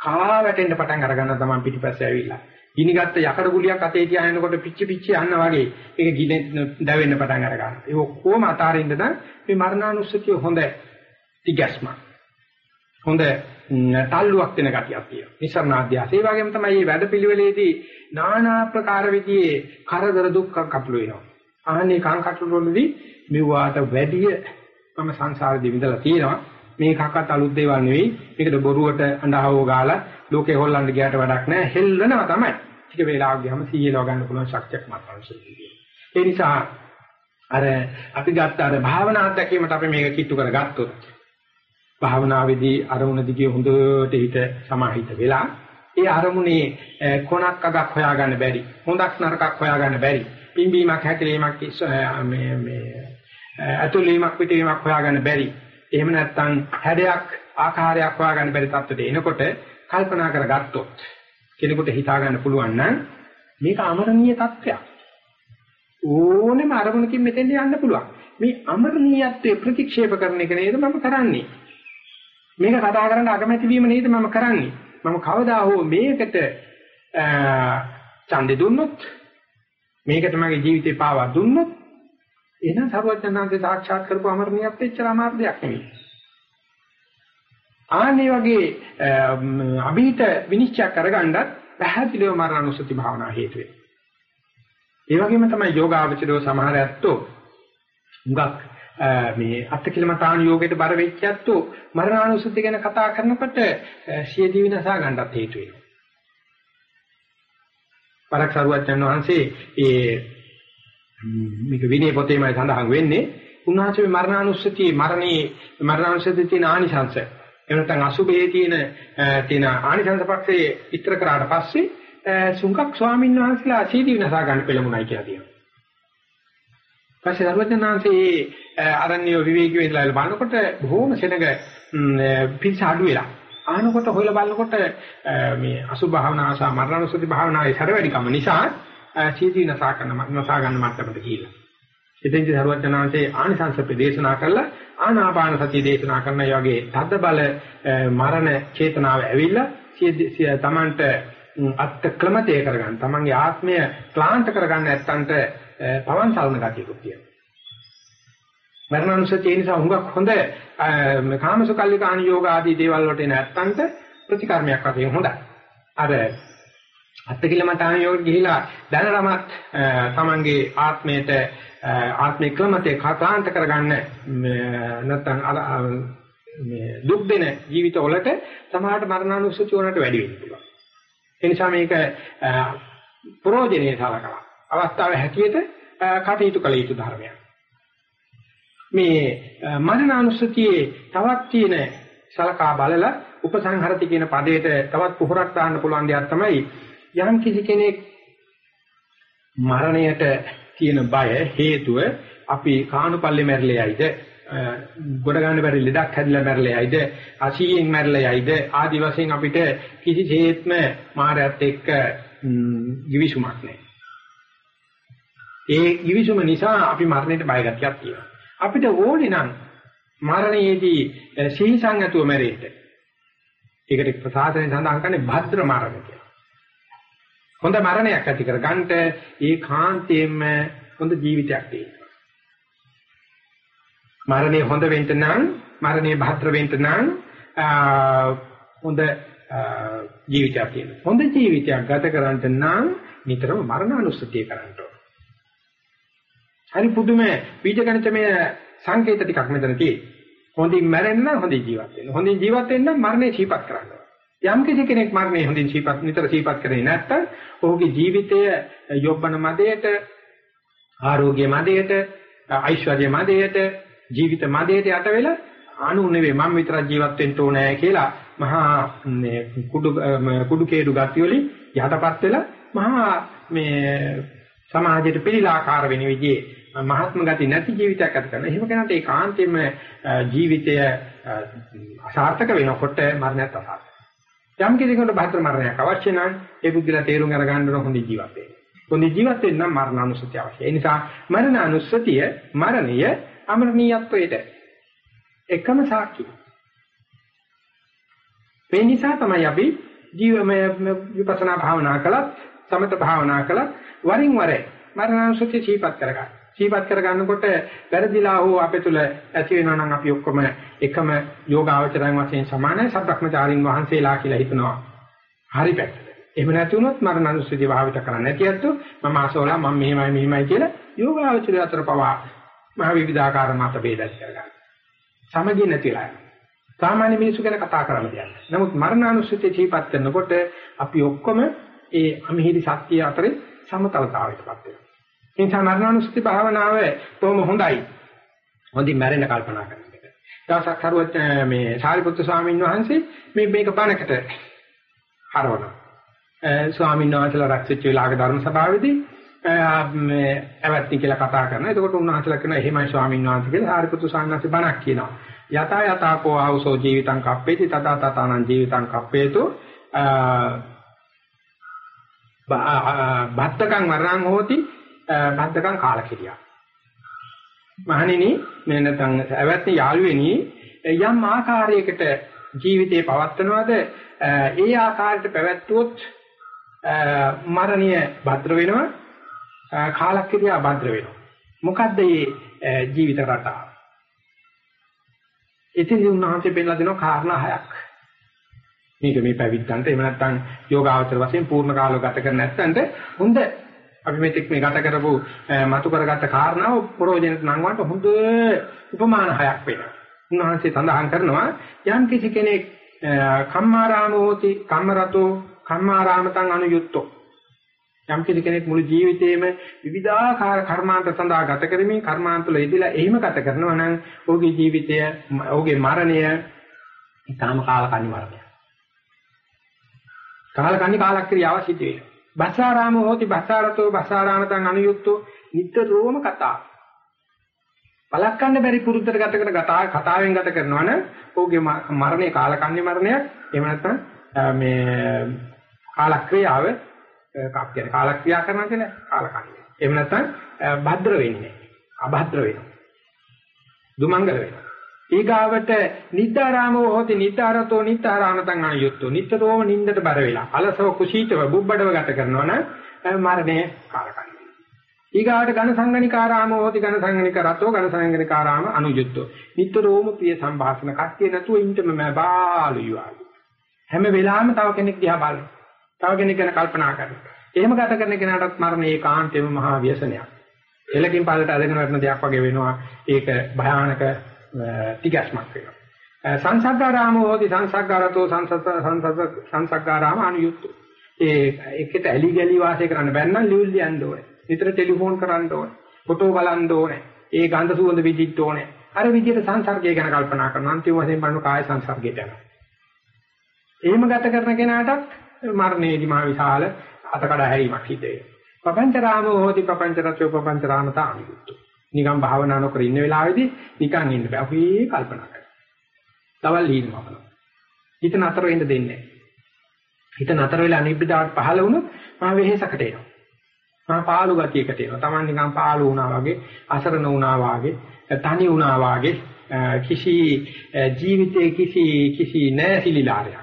කාලා වැටෙන්න පටන් අරගන්න තමයි පිටිපස්සේ ඇවිල්ලා ගිනිගත්ත යකඩ ගුලියක් අතේ තියාගෙනකොට පිච්චි පිච්චි යනවා වගේ ඒක ගින දැවෙන්න පටන් අර ගන්නවා. ඒක කොහොම අතාරින්නද මේ මරණානුස්සතිය හොඳ තිගැස්ම. හොඳ තල්ලුවක් දෙන ගතියක් තියෙනවා. නිසරණාධ්‍යාස. ඒ වගේම තමයි මේ වැඩපිළිවෙලේදී নানা ආකාර විදිහේ කරදර දුක්ඛ කටළු වෙනවා. අහන්නේ කං කටළු වලදී මෙව්වාට වැඩිය මම සංසාරෙදී විඳලා තියෙනවා. මේකක්වත් අලුත් දේවල් නෙවෙයි. මේකට බොරුවට අඬහව ගාලා ලෝකේ හොල්ලන්න ගියාට වැඩක් නැහැ. හෙල්ලනවා තමයි. ටික වේලාවක් ගියාම සීයලව ගන්න පුළුවන් ශක්තියක් මාත්‍රාංශයේදී. ඒ නිසා අර අපි ගත්ත අර භාවනා අත්දැකීමට අපි මේක කිට්ටු කරගත්තොත් භාවනාවේදී අරමුණ දිගේ හොඳට හිත සමාහිත වෙලා ඒ අරමුණේ කොනක් අගක් හොයාගන්න බැරි හොඳක් නරකක් හොයාගන්න බැරි පිම්බීමක් හැකිලීමක් මේ මේ අතුලීමක් පිටවීමක් හොයාගන්න බැරි එහෙම නැත්නම් හැඩයක් ආකාරයක් හොයාගන්න බැරි තත්ත්වයට එනකොට කල්පනා කරගත්තොත් කෙනෙකුට හිතා ගන්න පුළුවන් නම් මේක අමරණීය තත්ත්වයක්. ඕනෙම අරමුණකින් මෙතෙන්ට යන්න පුළුවන්. මේ අමරණීයත්වයේ ප්‍රතික්ෂේප කරන එක නේද මම කරන්නේ? මේක කතා කරන්න අකමැති වීම නේද මම කරන්නේ? මම කවදා හෝ මේකට ඡන්දෙ දුන්නොත් මේකට මගේ ජීවිතේ පාවා දුන්නොත් එහෙනම් සර්වඥාන්සේ සාක්ෂාත් කරපු අමරණියත් එච්චර අමාරු දෙයක් නෙවෙයි. ආන්නේ වගේ අභීත විනිශ්චය කරගන්නත් පැහැදිලිව මරණානුසති භාවනා හේතු වෙනවා. ඒ වගේම තමයි යෝගාවචරෝ සමහර ඇත්තෝ හුඟක් මේ අත්කිලමතාන යෝගයට බර වෙච්ච ඇත්තෝ මරණානුසති ගැන කතා කරනකොට සියදී විනාශා ගන්නත් හේතු වෙනවා. පරක් සරුවච්චන් වහන්සේ ඒ මේක විනය පොතේමයි සඳහන් වෙන්නේ. උන්වහන්සේ මරණානුස්සතියේ මරණේ මරණානුස්සතියේ තියෙන ආනිසංශ. එනතන් අසුභයේ තියෙන තියෙන ආනිසංශ පක්ෂයේ විතර කරාට පස්සේ සුංගක් ස්වාමීන් වහන්සේලා සීදී විනාශ ගන්න පෙළමුණයි කියලා තියෙනවා. පස්සේ ධර්මචනාංශයේ අරණ්‍ය විවේකී වෙලා බලනකොට බොහොම සෙනග පිංස අඩු වෙලා. ආනකොට හොයලා බලනකොට මේ අසුභ භාවනා ආසා මරණානුස්සති භාවනාවේ සැර වැඩිකම නිසා සීදී නසා කරන නසා ගන්න මට්ටමට ගිහිල්ලා. ඉතින්දි සරුවචනාංශේ ආනිසංස ප්‍රදේශනා කරලා ආනාපාන සතිය දේශනා කරන ඒ වගේ තද්ද බල මරණ චේතනාව ඇවිල්ලා සිය තමන්ට අත්ක්‍රමතය කරගන්න තමන්ගේ ආත්මය ක්ලාන්ත කරගන්න නැත්තන්ට පවන් සල්න ගතියකුත් තියෙනවා. මරණානුසතිය නිසා හුඟක් හොඳ කාමසුකල්ලිකාණ යෝග ආදී දේවල් වලට නැත්තන්ට ප්‍රතිකර්මයක් වශයෙන් හොඳයි. අර අත්තිකිලමතාන යෝග ගිහිලා දැනරමත් තමන්ගේ ආත්මයට ආත්මික ක්‍රමතේ කාකාන්ත කරගන්න නැත්නම් මේ දුක් දෙන ජීවිත වලට සමහරට මරණානුස්සතිය වලට වැඩි වෙන්න පුළුවන්. ඒ නිසා මේක ප්‍රෝජනේ සලකලා අවස්ථාවේ හැටියට කටයුතු කළ යුතු ධර්මයක්. මේ මරණානුස්සතියේ තවත් තියෙන සලකා බලලා උපසංහරති කියන පදයට තවත් පුහුරක් දාන්න පුළුවන් දෙයක් තමයි යම් කිසි කෙනෙක් මරණයට තියෙන බය හේතුව අපි කාණුපල්ලේ මැරෙලයිද ගොඩ ගන්න බැරි ලෙඩක් හැදිලා මැරෙලයිද අසීයෙන් මැරෙලයිද ආදි වශයෙන් අපිට කිසිසේත්ම මායත් එක්ක givisුමක් නැහැ. ඒ givisුම නිසා අපි මරණයට බය ගැතියක් තියෙනවා. අපිට ඕනේ නම් මරණයේදී සිහිසං ඇතුව මැරෙන්න. ඒකට ප්‍රසාදයෙන් සඳහන් කරන්නේ භද්‍ර මරණ කියලා. හොඳ මරණයක් ඇති කර ගන්නට ඒ කාන්තේම හොඳ ජීවිතයක් තියෙනවා. මරණය හොඳ වෙන්න නම් මරණය භද්‍ර වෙන්න නම් හොඳ ජීවිතයක් තියෙනවා. හොඳ ජීවිතයක් ගත කරන්නට නම් නිතරම මරණානුස්සතිය කරන්න ඕන. හරි පුදුම බීජගණිතමය සංකේත ටිකක් මෙතන තියෙනවා. හොඳින් මැරෙන්න නම් හොඳින් ජීවත් වෙන්න. හොඳින් ජීවත් වෙන්න නම් මරණය සිහිපත් කරන්න. යම් කිසි කෙනෙක් මරණය හොඳින් සිහිපත් නිතර සිහිපත් කරේ නැත්නම් ඔහුගේ ජීවිතය යොබ්බන මදයට ආරෝග්‍ය මදයට ඓශ්වර්ය මදයට ජීවිත මදයට යට වෙලා අනු නෙවෙයි මම විතරක් ජීවත් වෙන්න ඕනේ කියලා මහා කුඩු කුඩු කේඩු ගති වලින් යටපත් වෙලා මහා මේ සමාජයට පිළිලාකාර වෙන විදිහේ මහත්ම ගති නැති ජීවිතයක් ගත කරන. එහෙම කෙනාට ඒකාන්තයෙන්ම ජීවිතය අසාර්ථක වෙනකොට මරණයත් අසාර්ථක. යම් කෙනෙකුට බාහිර මරණයක් අවශ්‍ය නම් ඒ බුද්ධිලා තේරුම් අරගන්න ඕන හොඳ ජීවත් වෙන්න. හොඳ ජීවත් වෙන්න නම් මරණානුස්සතිය අවශ්‍යයි. ඒ නිසා මරණානුස්සතිය මරණය අමරණීයත්වයට එකම සාක්ෂිය. මේ නිසා තමයි අපි ජීවමය විපස්සනා භාවනා කළත් සමත භාවනා කළත් වරින් වර මරණානුස්සතිය ජීවත් කරගන්න. ජීවත් කරගන්නකොට වැරදිලා හෝ අපේ තුල ඇති වෙනවා නම් අපි ඔක්කොම එකම යෝගාවචරයන් වශයෙන් සමානයි සබ්‍රක්‍මචාරින් වහන්සේලා කියලා හිතනවා. හරි පැත්තට. එහෙම නැති වුණොත් මරණානුස්සතිය භාවිත කරන්න නැති අත්තු මම අසෝලා මම මෙහෙමයි මෙහෙමයි කියලා යෝගාවචරය අතර පවා මහ විවිධාකාර මත ભેදස් කරගන්න. සමගිය නැතිලා යනවා. සාමාන්‍ය මිනිස්සු ගැන කතා කරන්න දෙයක්. නමුත් මරණානුස්සතිය ජීවත් කරනකොට අපි ඔක්කොම ඒ අමිහිරි සත්‍ය අතරේ සමතලතාවයටපත් වෙනවා. ඒ නිසා මරණානුස්සති භාවනාව කොහොම හොඳයි. හොඳින් මැරෙන්න කල්පනා කරන එක. දවසක් හරුවත් මේ සාරිපුත්‍ර ස්වාමීන් වහන්සේ මේ මේක බණකට හරවනවා. ස්වාමීන් වහන්සේලා රැස්වෙච්ච වෙලාවක ධර්ම සභාවේදී මේ ඇවැත්නි කියලා කතා කරනවා. එතකොට උන්වහන්සේලා කියනවා එහෙමයි ස්වාමීන් වහන්සේ කියලා සාරිපුත්‍ර ස්වාමීන් වහන්සේ බණක් කියනවා. යත යතාකෝ ආවසෝ ජීවිතං කප්පේති තත තතානං ජීවිතං කප්පේතු බත්තකං වරණං හෝති බත්තකං කාලකිරියා මහණෙනි මේ නැත්නම් ඇවැත්නි යාළුවෙනි යම් ආකාරයකට ජීවිතේ පවත්වනවද? ඒ ආකාරයට පැවැත්වුවොත් මරණීය භද්‍ර වෙනවා කාලකිරියා භද්‍ර වෙනවා. මොකද්ද මේ ජීවිත රටාව? ඉතින් උන්වහන්සේ පෙන්නලා දෙනවා කාරණා හයක්. මේක මේ පැවිද්දන්ට එහෙම නැත්නම් යෝගාවචර වශයෙන් පූර්ණ කාලව ගත කර නැත්නම් හොඳ අපි මෙතෙක් මේ ගත කරපු මතු කරගත්ත කාරණාව ප්‍රෝජනට නංවන්න හොඳ උපමාන හයක් වෙනවා. උන්වහන්සේ සඳහන් කරනවා යම් කිසි කෙනෙක් කම්මාරාමෝති කම්මරතෝ කම්මාරාමතං අනුයුක්තෝ යම් කෙනෙක් මුළු ජීවිතේම විවිධාකාර කර්මාන්ත සඳහා ගත කරමින් කර්මාන්ත වල යෙදিলা එහෙම ගත කරනවා නම් ඔහුගේ ජීවිතය ඔහුගේ මරණය ඊටාම කාලකන්ණි මරණයක්. කාලකන්ණි කාලක්‍රියාව සිදු වෙනවා. බස්සාරාම හෝති බස්සාරතෝ බස්සාරාමතං අනුයුක්තෝ නිතරම කතා. බලක්කන්න බැරි පුරුද්දට ගත කරන කතා කතාවෙන් ගත කරනවා නම් ඔහුගේ මරණය කාලකන්ණි මරණයක්. එහෙම නැත්නම් මේ කාලක්‍රියාව කප් කියන කාලක්‍රියා කරනවා කියන්නේ කාලකන්ණි. එහෙම නැත්නම් භද්‍ර වෙන්නේ අභද්‍ර වෙනවා. දුමංගල වෙනවා. ඊගාවට නිද්දාරාමෝ හොති නිද්දාරතෝ නිද්දාරාමතං අනියුක්තෝ නිතරම නින්දට බර වෙලා අලසව කුසීතව බුබ්බඩව ගත කරනවා නම් මරණය කාලකන්ණි. ඊගාවට ඝන සංගණිකාරාමෝ හොති ඝන සංගණිකාරතෝ ඝන සංගණිකාරාම අනුයුක්තෝ නිතරම ප්‍රිය සංഭാෂණ කට්ටිය නැතුව ඉන්නම බාලුවා. හැම වෙලාවෙම තව කෙනෙක් දිහා බලනවා. තව කෙනෙක් ගැන කල්පනා කරනවා. එහෙම ගත කරන කෙනාටත් මරණ ඒකාන්තයෙන්ම මහා ව්‍යසනයක්. එලකින් පාලට අදගෙන වටන දෙයක් වගේ වෙනවා. ඒක භයානක තිගැස්මක් වෙනවා. සංසග්ගාරාමෝ හෝති සංසග්ගාරතෝ සංසත් සංසත් සංසග්ගාරාම අනුයුක්ත. ඒ එකට ඇලි ගලි වාසය කරන්න බැන්නම් ලියුල් ලියන්න ඕනේ. නිතර ටෙලිෆෝන් කරන්න ඕනේ. ෆොටෝ බලන්න ඕනේ. ඒ ගන්ධ සුවඳ විදිහට ඕනේ. අර විදිහට සංසර්ගය ගැන කල්පනා කරනවා. අන්තිම වශයෙන් බලන කාය සංසර්ගයට යනවා. එහෙම ගත කරන කෙනාටත් මරණයේදී මහ විශාල අතකඩ හැරීමක් සිද්ධ වෙනවා. පපංචරාමෝ හෝති පපංචරතෝ පපංචරාමතා අනිකුත්. නිකන් භාවනා නොකර ඉන්න වෙලාවේදී නිකන් ඉන්න බෑ. අපි කල්පනා කරනවා. තවල් ලීනමම. හිත නතර වෙන්න දෙන්නේ හිත නතර වෙලා අනිබ්බිදාට පහළ වුණොත් මම වෙහෙසකට එනවා. මම පාළු ගතියකට එනවා. Taman නිකන් පාළු වුණා වගේ, අසරණ වුණා වගේ, තනි වුණා වගේ කිසි ජීවිතයේ කිසි කිසි නැසිලිලාරයක්.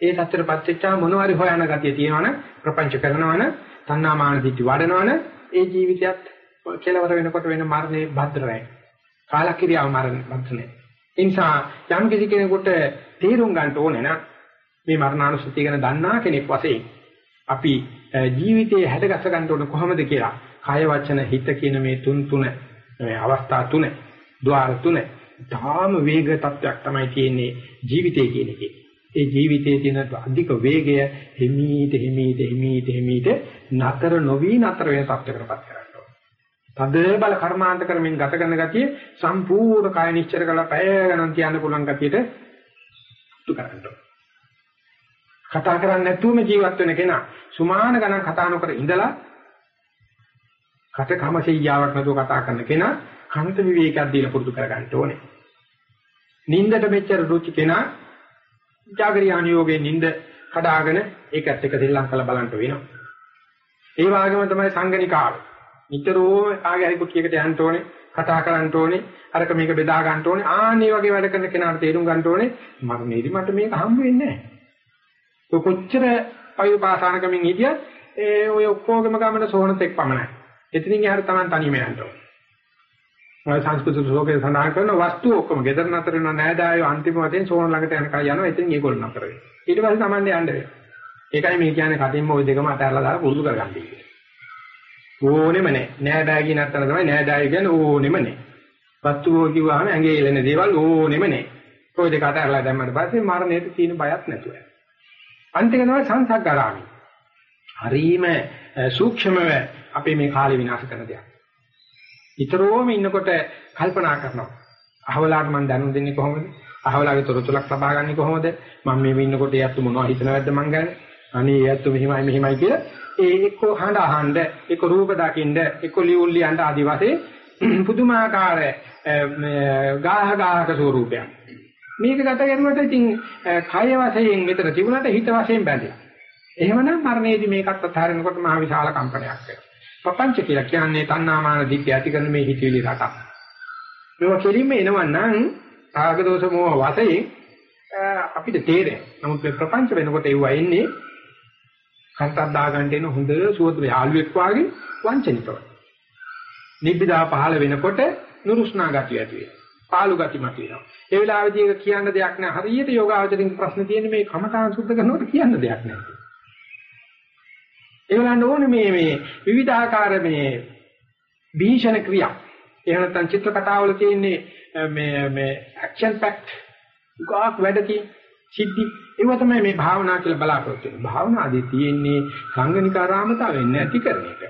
ඒ තත්ත්වයටපත් වෙච්චා මොනවාරි හොයන ගතිය තියෙනවනම් ප්‍රපංච කරනවනම් තණ්හාමාන දිටි වඩනවනම් ඒ ජීවිතයත් කෙලවර වෙනකොට වෙන මරණය භද්‍රයි. කාලක්‍රියාව මරණ භද්‍රනේ. ඒ නිසා යම් කිසි කෙනෙකුට තීරුම් ගන්න ඕනේ නම් මේ මරණානුස්සතිය ගැන දන්නා කෙනෙක් වශයෙන් අපි ජීවිතයේ හැඩගස්ස ගන්න ඕන කොහොමද කියලා කාය වචන හිත කියන මේ තුන් තුන මේ අවස්ථා තුන ద్వාර තුන ධාම වේග තත්වයක් තමයි තියෙන්නේ ජීවිතය කියන එකේ. ඒ ජීවිතයේ තියෙන අධික වේගය හිමීට හිමීට හිමීට හිමීට නතර නොවි නතර වෙන තත්ත්වයකටපත් කරන්න ඕන. තද බල කර්මාන්ත කරමින් ගත කරන ගතිය සම්පූර්ණ කාය නිශ්චර කරලා පැය ගණන් තියන්න පුළුවන් ගතියට තු කරන්න ඕන. කතා කරන්නේ නැතුවම ජීවත් වෙන කෙනා සුමාන ගණන් කතා නොකර ඉඳලා කට කමසෙයියාවක් නැතුව කතා කරන කෙනා කන්ත විවේකයක් දීලා පුරුදු කරගන්න ඕනේ. නින්දට මෙච්චර රුචි කෙනා ජාගරියාන යෝගේ නින්ද කඩාගෙන ඒකත් එක දෙල්ලම් කරලා බලන්න වෙනවා. ඒ වගේම තමයි සංගණිකාව. නිතරම ආගේ හරි කුටියකට යන්න ඕනේ, කතා කරන්න ඕනේ, අරක මේක බෙදා ගන්න ඕනේ. ආන්නේ වගේ වැඩ කරන කෙනාට තේරුම් ගන්න ඕනේ මරණයේදී මට මේක හම්බ වෙන්නේ නැහැ. කොච්චර අයුපාසනකමින් හිටියත් ඒ ඔය ඔක්කොගම ගමන සෝනතෙක් පමණයි. එතනින් එහාට Taman තනියම යන්න ඕනේ. ඔය සංස්කෘතික ශ්ලෝකේ සඳහන් කරන වස්තු ඔක්කොම ගෙදර නතර වෙන නෑදෑයෝ අන්තිම වශයෙන් සෝන ළඟට යනකම් යනවා. එතනින් ඒගොල්ලෝ නතර වෙනවා. ඊට පස්සේ Taman යන්න වෙනවා. ඒකයි මේ කියන්නේ කටින්ම ওই දෙකම අතහැරලා දාලා පුරුදු කරගන්න කියන්නේ. ඕනෙම නෑ. නෑදෑය කියන අතන තමයි නෑදෑය කියන්නේ ඕනෙම නෑ. වස්තුෝ කිව්වහම ඇඟේ එළෙන දේවල් ඕනෙම නෑ. ඔය දෙක අතහැරලා දැම්මට පස්සේ මරණයට තියෙන බයක් නැතුව යනවා. අන්තික තමයි සංසග්ගරාමි. හරීම සූක්ෂමව අපේ මේ කාලේ විනාශ කරන දෙයක්. ඊතරෝම ඉන්නකොට කල්පනා කරනවා. අහවලාට මම දැනුම් දෙන්නේ කොහොමද? අහවලාගේ තොරතුරක් ලබා ගන්නේ කොහොමද? මම මේ ඉන්නකොට ඒත් මොනවද හිතනවද මං ගැන? අනේ ඒත් මෙහිමයි මෙහිමයි කියලා ඒ එක්ක හඬ අහන්න, එක්ක රූප දකින්න, එක්ක ලියුම් ලියන්න ආදි වශයෙන් පුදුමාකාර ගාහ ගාහක ස්වරූපයක්. මේක ගත කරුවට ඉතින් කය වශයෙන් මෙතන තිබුණාට හිත වශයෙන් බැඳෙනවා. එහෙමනම් මරණයේදී මේකත් අත්හරිනකොට මහ විශාල කම්පනයක් වෙනවා. පපංච කියලා කියන්නේ තණ්හාමාන දිට්ඨිය ඇති කරන මේ හිතවිලි රටක්. මේවා කෙලින්ම එනවනම් රාග දෝෂ මොහ වශයෙන් අපිට තේරෙනවා. නමුත් මේ ප්‍රපංච වෙනකොට ඒවා එන්නේ කන්තක් දාගන්න එන හොඳ සුවඳ යාළුවෙක් වාගේ වංචනිකව. නිබ්බිදා පහළ වෙනකොට නුරුස්නා ගතිය ඇති වෙනවා. පාළු ගති මත වෙනවා. ඒ වෙලාවේදී ඒක කියන්න දෙයක් නෑ. හරියට යෝගාවචරින් ප්‍රශ්න තියෙන්නේ මේ කමඨාන් සුද්ධ කරනකොට කියන්න දෙයක් නෑ. ඒ වෙලාවට ඕනේ මේ මේ විවිධාකාර මේ භීෂණ ක්‍රියා. එහෙම නැත්නම් චිත්‍ර කතාවල තියෙන්නේ මේ මේ ඇක්ෂන් පැක්ට් ගාක් වැඩකි සිද්ධි ඒව තමයි මේ භාවනා කියලා බලාපොරොත්තු වෙන්නේ. භාවනාදී තියෙන්නේ සංගනිකාරාමතාවෙන් නැති කරන එක.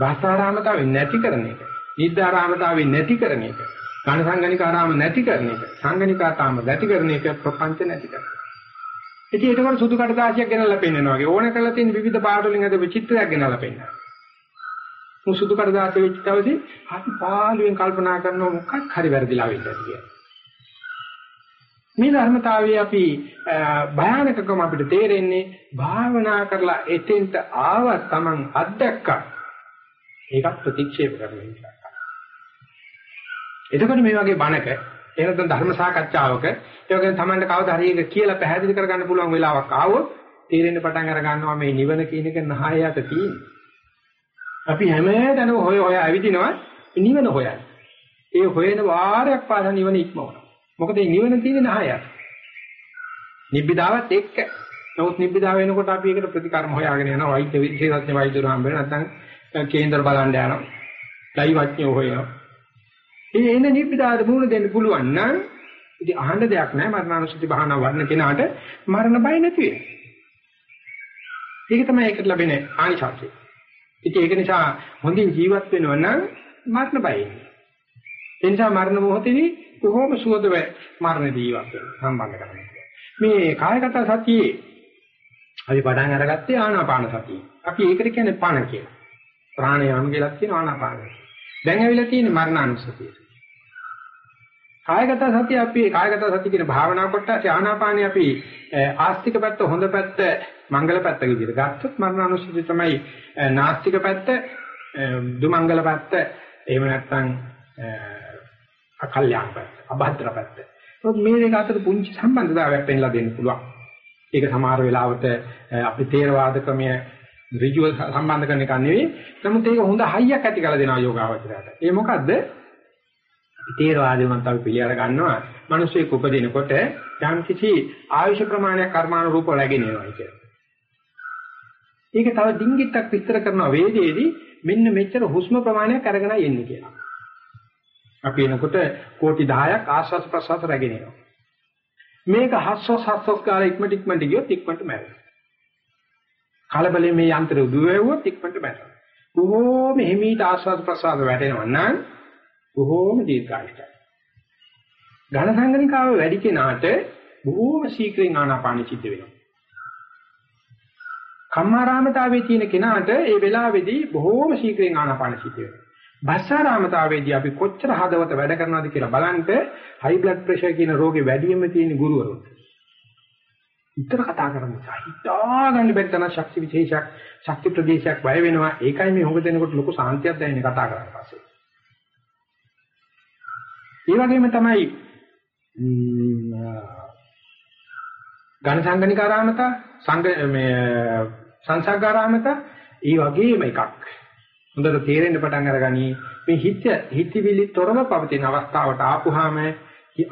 භාසාරාමතාවෙන් නැති කරන එක. නිද්දාරාමතාවෙන් නැති කරන එක. කන සංගනිකාරාම නැති කරන එක. සංගනිකාතාම නැති කරන එක ප්‍රපංච නැති කරන එක. ඉතින් ඒකවල සුදු කඩදාසියක් ගෙනල්ලා පෙන්නනවා වගේ ඕන කරලා තියෙන විවිධ පාට වලින් අද විචිත්‍රයක් ගෙනල්ලා පෙන්නනවා. මු සුදු කඩදාසිය වෙච්ච දවසේ අපි පාළුවෙන් කල්පනා කරනවා මොකක් හරි වැරදිලා වෙන්නද කියලා. මේ ධර්මතාවයේ අපි භයානකකම අපිට තේරෙන්නේ භාවනා කරලා එතෙන්ට ආව තමන් අත්දැක්කා. ඒකත් ප්‍රතික්ෂේප කරන නිසා. එතකොට මේ වගේ බණක එහෙනම් ධර්ම සාකච්ඡාවක ඒ වගේම Tamanට කවදා හරි එක කියලා පැහැදිලි කරගන්න පුළුවන් වෙලාවක් ආවොත් තේරෙන්න පටන් අර ගන්නවා මේ නිවන කියන එක නහයට තියෙන්නේ. අපි හැමදැනම හොය හොය ඇවිදිනවා නිවන හොයන්නේ. ඒ හොයන වාරයක් පාසා නිවන ඉක්මවනවා. මොකද මේ නිවන තියෙන්නේ නහයට. නිබ්බිදාවත් එක්ක. නමුත් නිබ්බිදා වෙනකොට අපි ඒකට ප්‍රතිකර්ම හොයාගෙන යනවා. වෛද්‍ය විශේෂඥ වෛද්‍යවරු හම්බ වෙන නැත්නම් කේන්දර බලන්න යනවා. දෛවඥයෝ හොයනවා. ඒ එන නිබ්බිදාට මුහුණ දෙන්න පුළුවන් නම් ඉතින් අහන්න දෙයක් නැහැ මරණානුසති භාවනා වඩන කෙනාට මරණ බය නැති වෙනවා. ඒක තමයි ඒකට ලැබෙන ආනිසංසය. ඉතින් ඒක නිසා හොඳින් ජීවත් වෙනවා නම් මරණ බය එන්නේ. ඒ නිසා මරණ මොහොතේදී කොහොම සුවදව මරණ ජීවත් වෙන සම්බන්ධ කරගන්න. මේ කායගත සතියේ අපි පටන් අරගත්තේ ආනාපාන සතිය. අපි ඒකට කියන්නේ පණ කියලා. ප්‍රාණයාම කියලා කියන ආනාපානයි. දැන් ඇවිල්ලා තියෙන්නේ මරණානුස්සතිය. කායගත සතිය අපි කායගත සතිය කියන භාවනා කොටස ආනාපානිය අපි ආස්තික පැත්ත හොඳ පැත්ත මංගල පැත්ත විදිහට ගත්තොත් මරණානුස්සතිය තමයි නාස්තික පැත්ත දුමංගල පැත්ත එහෙම නැත්නම් අකල්‍යාණ පැත්ත අභද්‍ර පැත්ත. ඒත් මේ දෙක අතර පුංචි සම්බන්ධතාවයක් පෙන්ලා දෙන්න පුළුවන්. ඒක සමහර වෙලාවට අපි තේරවාද ක්‍රමයේ ඍජුව සම්බන්ධ කරන එක නෙවෙයි. නමුත් ඒක හොඳ හයියක් ඇති කරලා දෙනවා යෝගාවචරයට. ඒ මොකද්ද? තේරවාදී වන්ත අපි පිළිඅර ගන්නවා. මිනිස්සෙක් උපදිනකොට යම් කිසි ආයුෂ ප්‍රමාණයක් කර්මානුරූපව läගෙන යනවා කියන්නේ. ඒක තව ඩිංගිත්තක් විස්තර කරනවා වේදේදී මෙන්න මෙච්චර හුස්ම ප්‍රමාණයක් අරගෙන යන්නේ කියලා. අපි එනකොට කෝටි 10ක් ආශ්වාස ප්‍රශ්වාස රැගෙන යනවා. මේක හස්වස් හස්වස් කාලෙ ඉක්මනට ඉක්මනට ගියොත් ඉක්මනට මැරෙනවා. කලබලෙන් මේ යන්ත්‍රය උදුවෙව්වොත් ඉක්මනට බැටරෙනවා. බොහෝම හිමීට ආස්වාද ප්‍රසආද වැටෙනවා නම් බොහෝම දීර්ඝායුෂයි. ඝන සංගණිකාව වැඩි කෙනාට බොහෝම ශීක්‍රයෙන් ආනාපානෙ සිද්ධ වෙනවා. කම්මාරාමතාවයේ තියෙන කෙනාට ඒ වෙලාවේදී බොහෝම ශීඝ්‍රයෙන් ආනාපාන සිද්ධ වෙනවා. භස්සාරාමතාවේදී අපි කොච්චර හදවත වැඩ කරනවද කියලා බලන්න හයි බ්ලඩ් ප්‍රෙෂර් කියන රෝගේ වැඩිම තියෙන ගුරුවරුන්. විතර කතා කරන නිසා හිතා ගන්න බැරි තරම් ශක්ති විශේෂයක් ශක්ති ප්‍රදේශයක් වැය වෙනවා ඒකයි මේ හොඟ දෙනකොට ලොකු සාන්තියක් දැනෙන්නේ කතා කරලා පස්සේ. ඒ වගේම තමයි ඝන සංගණිකාරාමතා සංග මේ සංසග්ගාරාමතා ඒ වගේම එකක්. හොඳට තේරෙන්න පටන් අරගනි මේ හිත හිතවිලි තොරව පවතින අවස්ථාවට ආපුහාම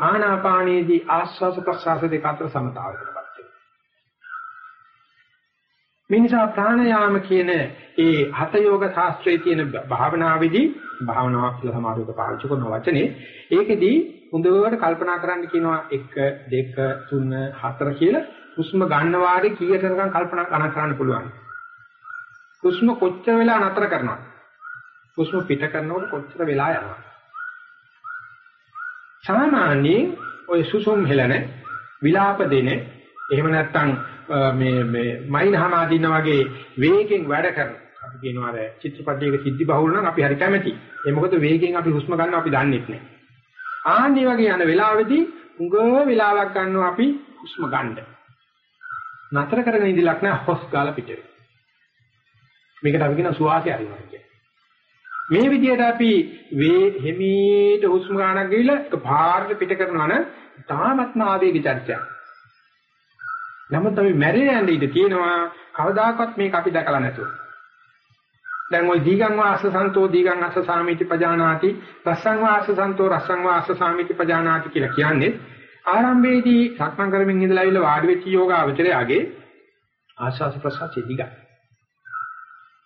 ආනාපානයේදී ආස්වාස ප්‍රසආස දෙක අතර සමතාවයකටපත් වෙනවා. මේ නිසා ප්‍රාණයාම කියන ඒ හත යෝග ශාස්ත්‍රයේ තියෙන භාවනාවේදී භාවනාවක් කියලා සමාධියක පාවිච්චි කරන වචනේ ඒකෙදී හොඳට කල්පනා කරන්න කියනවා 1 2 3 4 කියලා හුස්ම ගන්න වාරේ කීයටනකම් කල්පනා ගණන් කරන්න පුළුවන්. හුස්ම කොච්චර වෙලා නතර කරනවද? හුස්ම පිට කරනකොට කොච්චර වෙලා යනවද? සාමාන්‍යයෙන් ඔය සුසුම් හෙලන විලාප දෙන එහෙම නැත්නම් මේ මේ මයින්හම අදින්න වගේ වේගෙන් වැඩ කරන අපි කියනවා අර චිත්‍රපටයක සිද්ධි බහුල නම් අපි හරි කැමැති. ඒ මොකද වේගෙන් අපි හුස්ම ගන්නවා අපි දන්නේ නැහැ. ආන්නේ වගේ යන වෙලාවෙදී උඟ වෙලාවක් ගන්නවා අපි හුස්ම ගන්න. නතර කරගෙන ඉඳලක් නෑ හොස් ගාලා පිට වෙනවා. මේකට අපි කියන සුවාසය අරිනවා කියන්නේ. මේ විදිහට අපි වේ හිමීට හුස්ම ගන්නක් ගිහිල්ලා ඒක පාරට පිට කරනවා නම් තාමත්ම ආවේග චර්චයක්. නමුත් අපි මැරෙන්න යන්න ඉඩ තියෙනවා කවදාකවත් මේක අපි දැකලා නැතුව. දැන් ওই දීගං වාස සන්තෝ දීගං අස්ස සාමිති පජානාති රස්සං වාස සන්තෝ රස්සං වාස සාමිති පජානාති කියලා කියන්නේ ආරම්භයේදී සක්මන් කරමින් ඉඳලා ඉල වාඩි වෙච්ච යෝගාවචරයගේ ආස්වාස ප්‍රසවාසයේ දිග.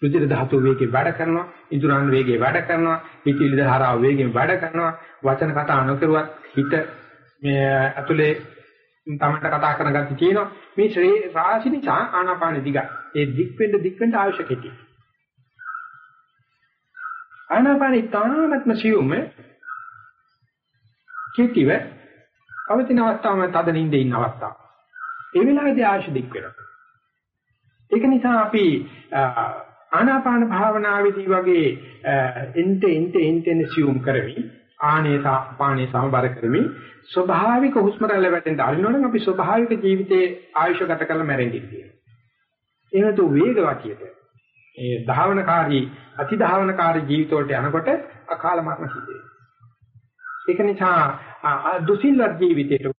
රුධිර ධාතු වේගේ වැඩ කරනවා, ඉදurang වේගේ වැඩ කරනවා, පිටිලි ධාරාව වේගෙන් වැඩ කරනවා, වචන කතා නොකරුවත් හිත මේ ඇතුලේ තමන්ට කතා කරන ගැටි තියෙනවා. මේ ශ්‍රේ රාශිනි ආනාපාන දිග. ඒ දික් වෙන්න දික් වෙන්න අවශ්‍ය කෙටි. ආනාපාන ඉතාමත්ම සියුම් කෙටිව පවතින අවස්ථාවම තද නිින්දේ ඉන්න අවස්ථාව. ඒ වෙලාවේදී ආශ දික් වෙනවා. ඒක නිසා අපි ආනාපාන භාවනාවේදී වගේ එන්ට එන්ට එන්ට සියුම් කරමි ආනේ පානේ සමබර කරමි ස්වභාවික හුස්ම රැල්ල වැටෙන්න අරිනවනම් අපි ස්වභාවික ජීවිතයේ ආයුෂ ගත කරලා මැරෙන්නේ කියලා. එහෙනම් වේගවතියට ඒ ධාවනකාරී අති ධාවනකාරී ජීවිත වලට යනකොට අකාල මරණ සිද්ධ වෙනවා. ඒක නිසා දුසිල්වත් ජීවිතයට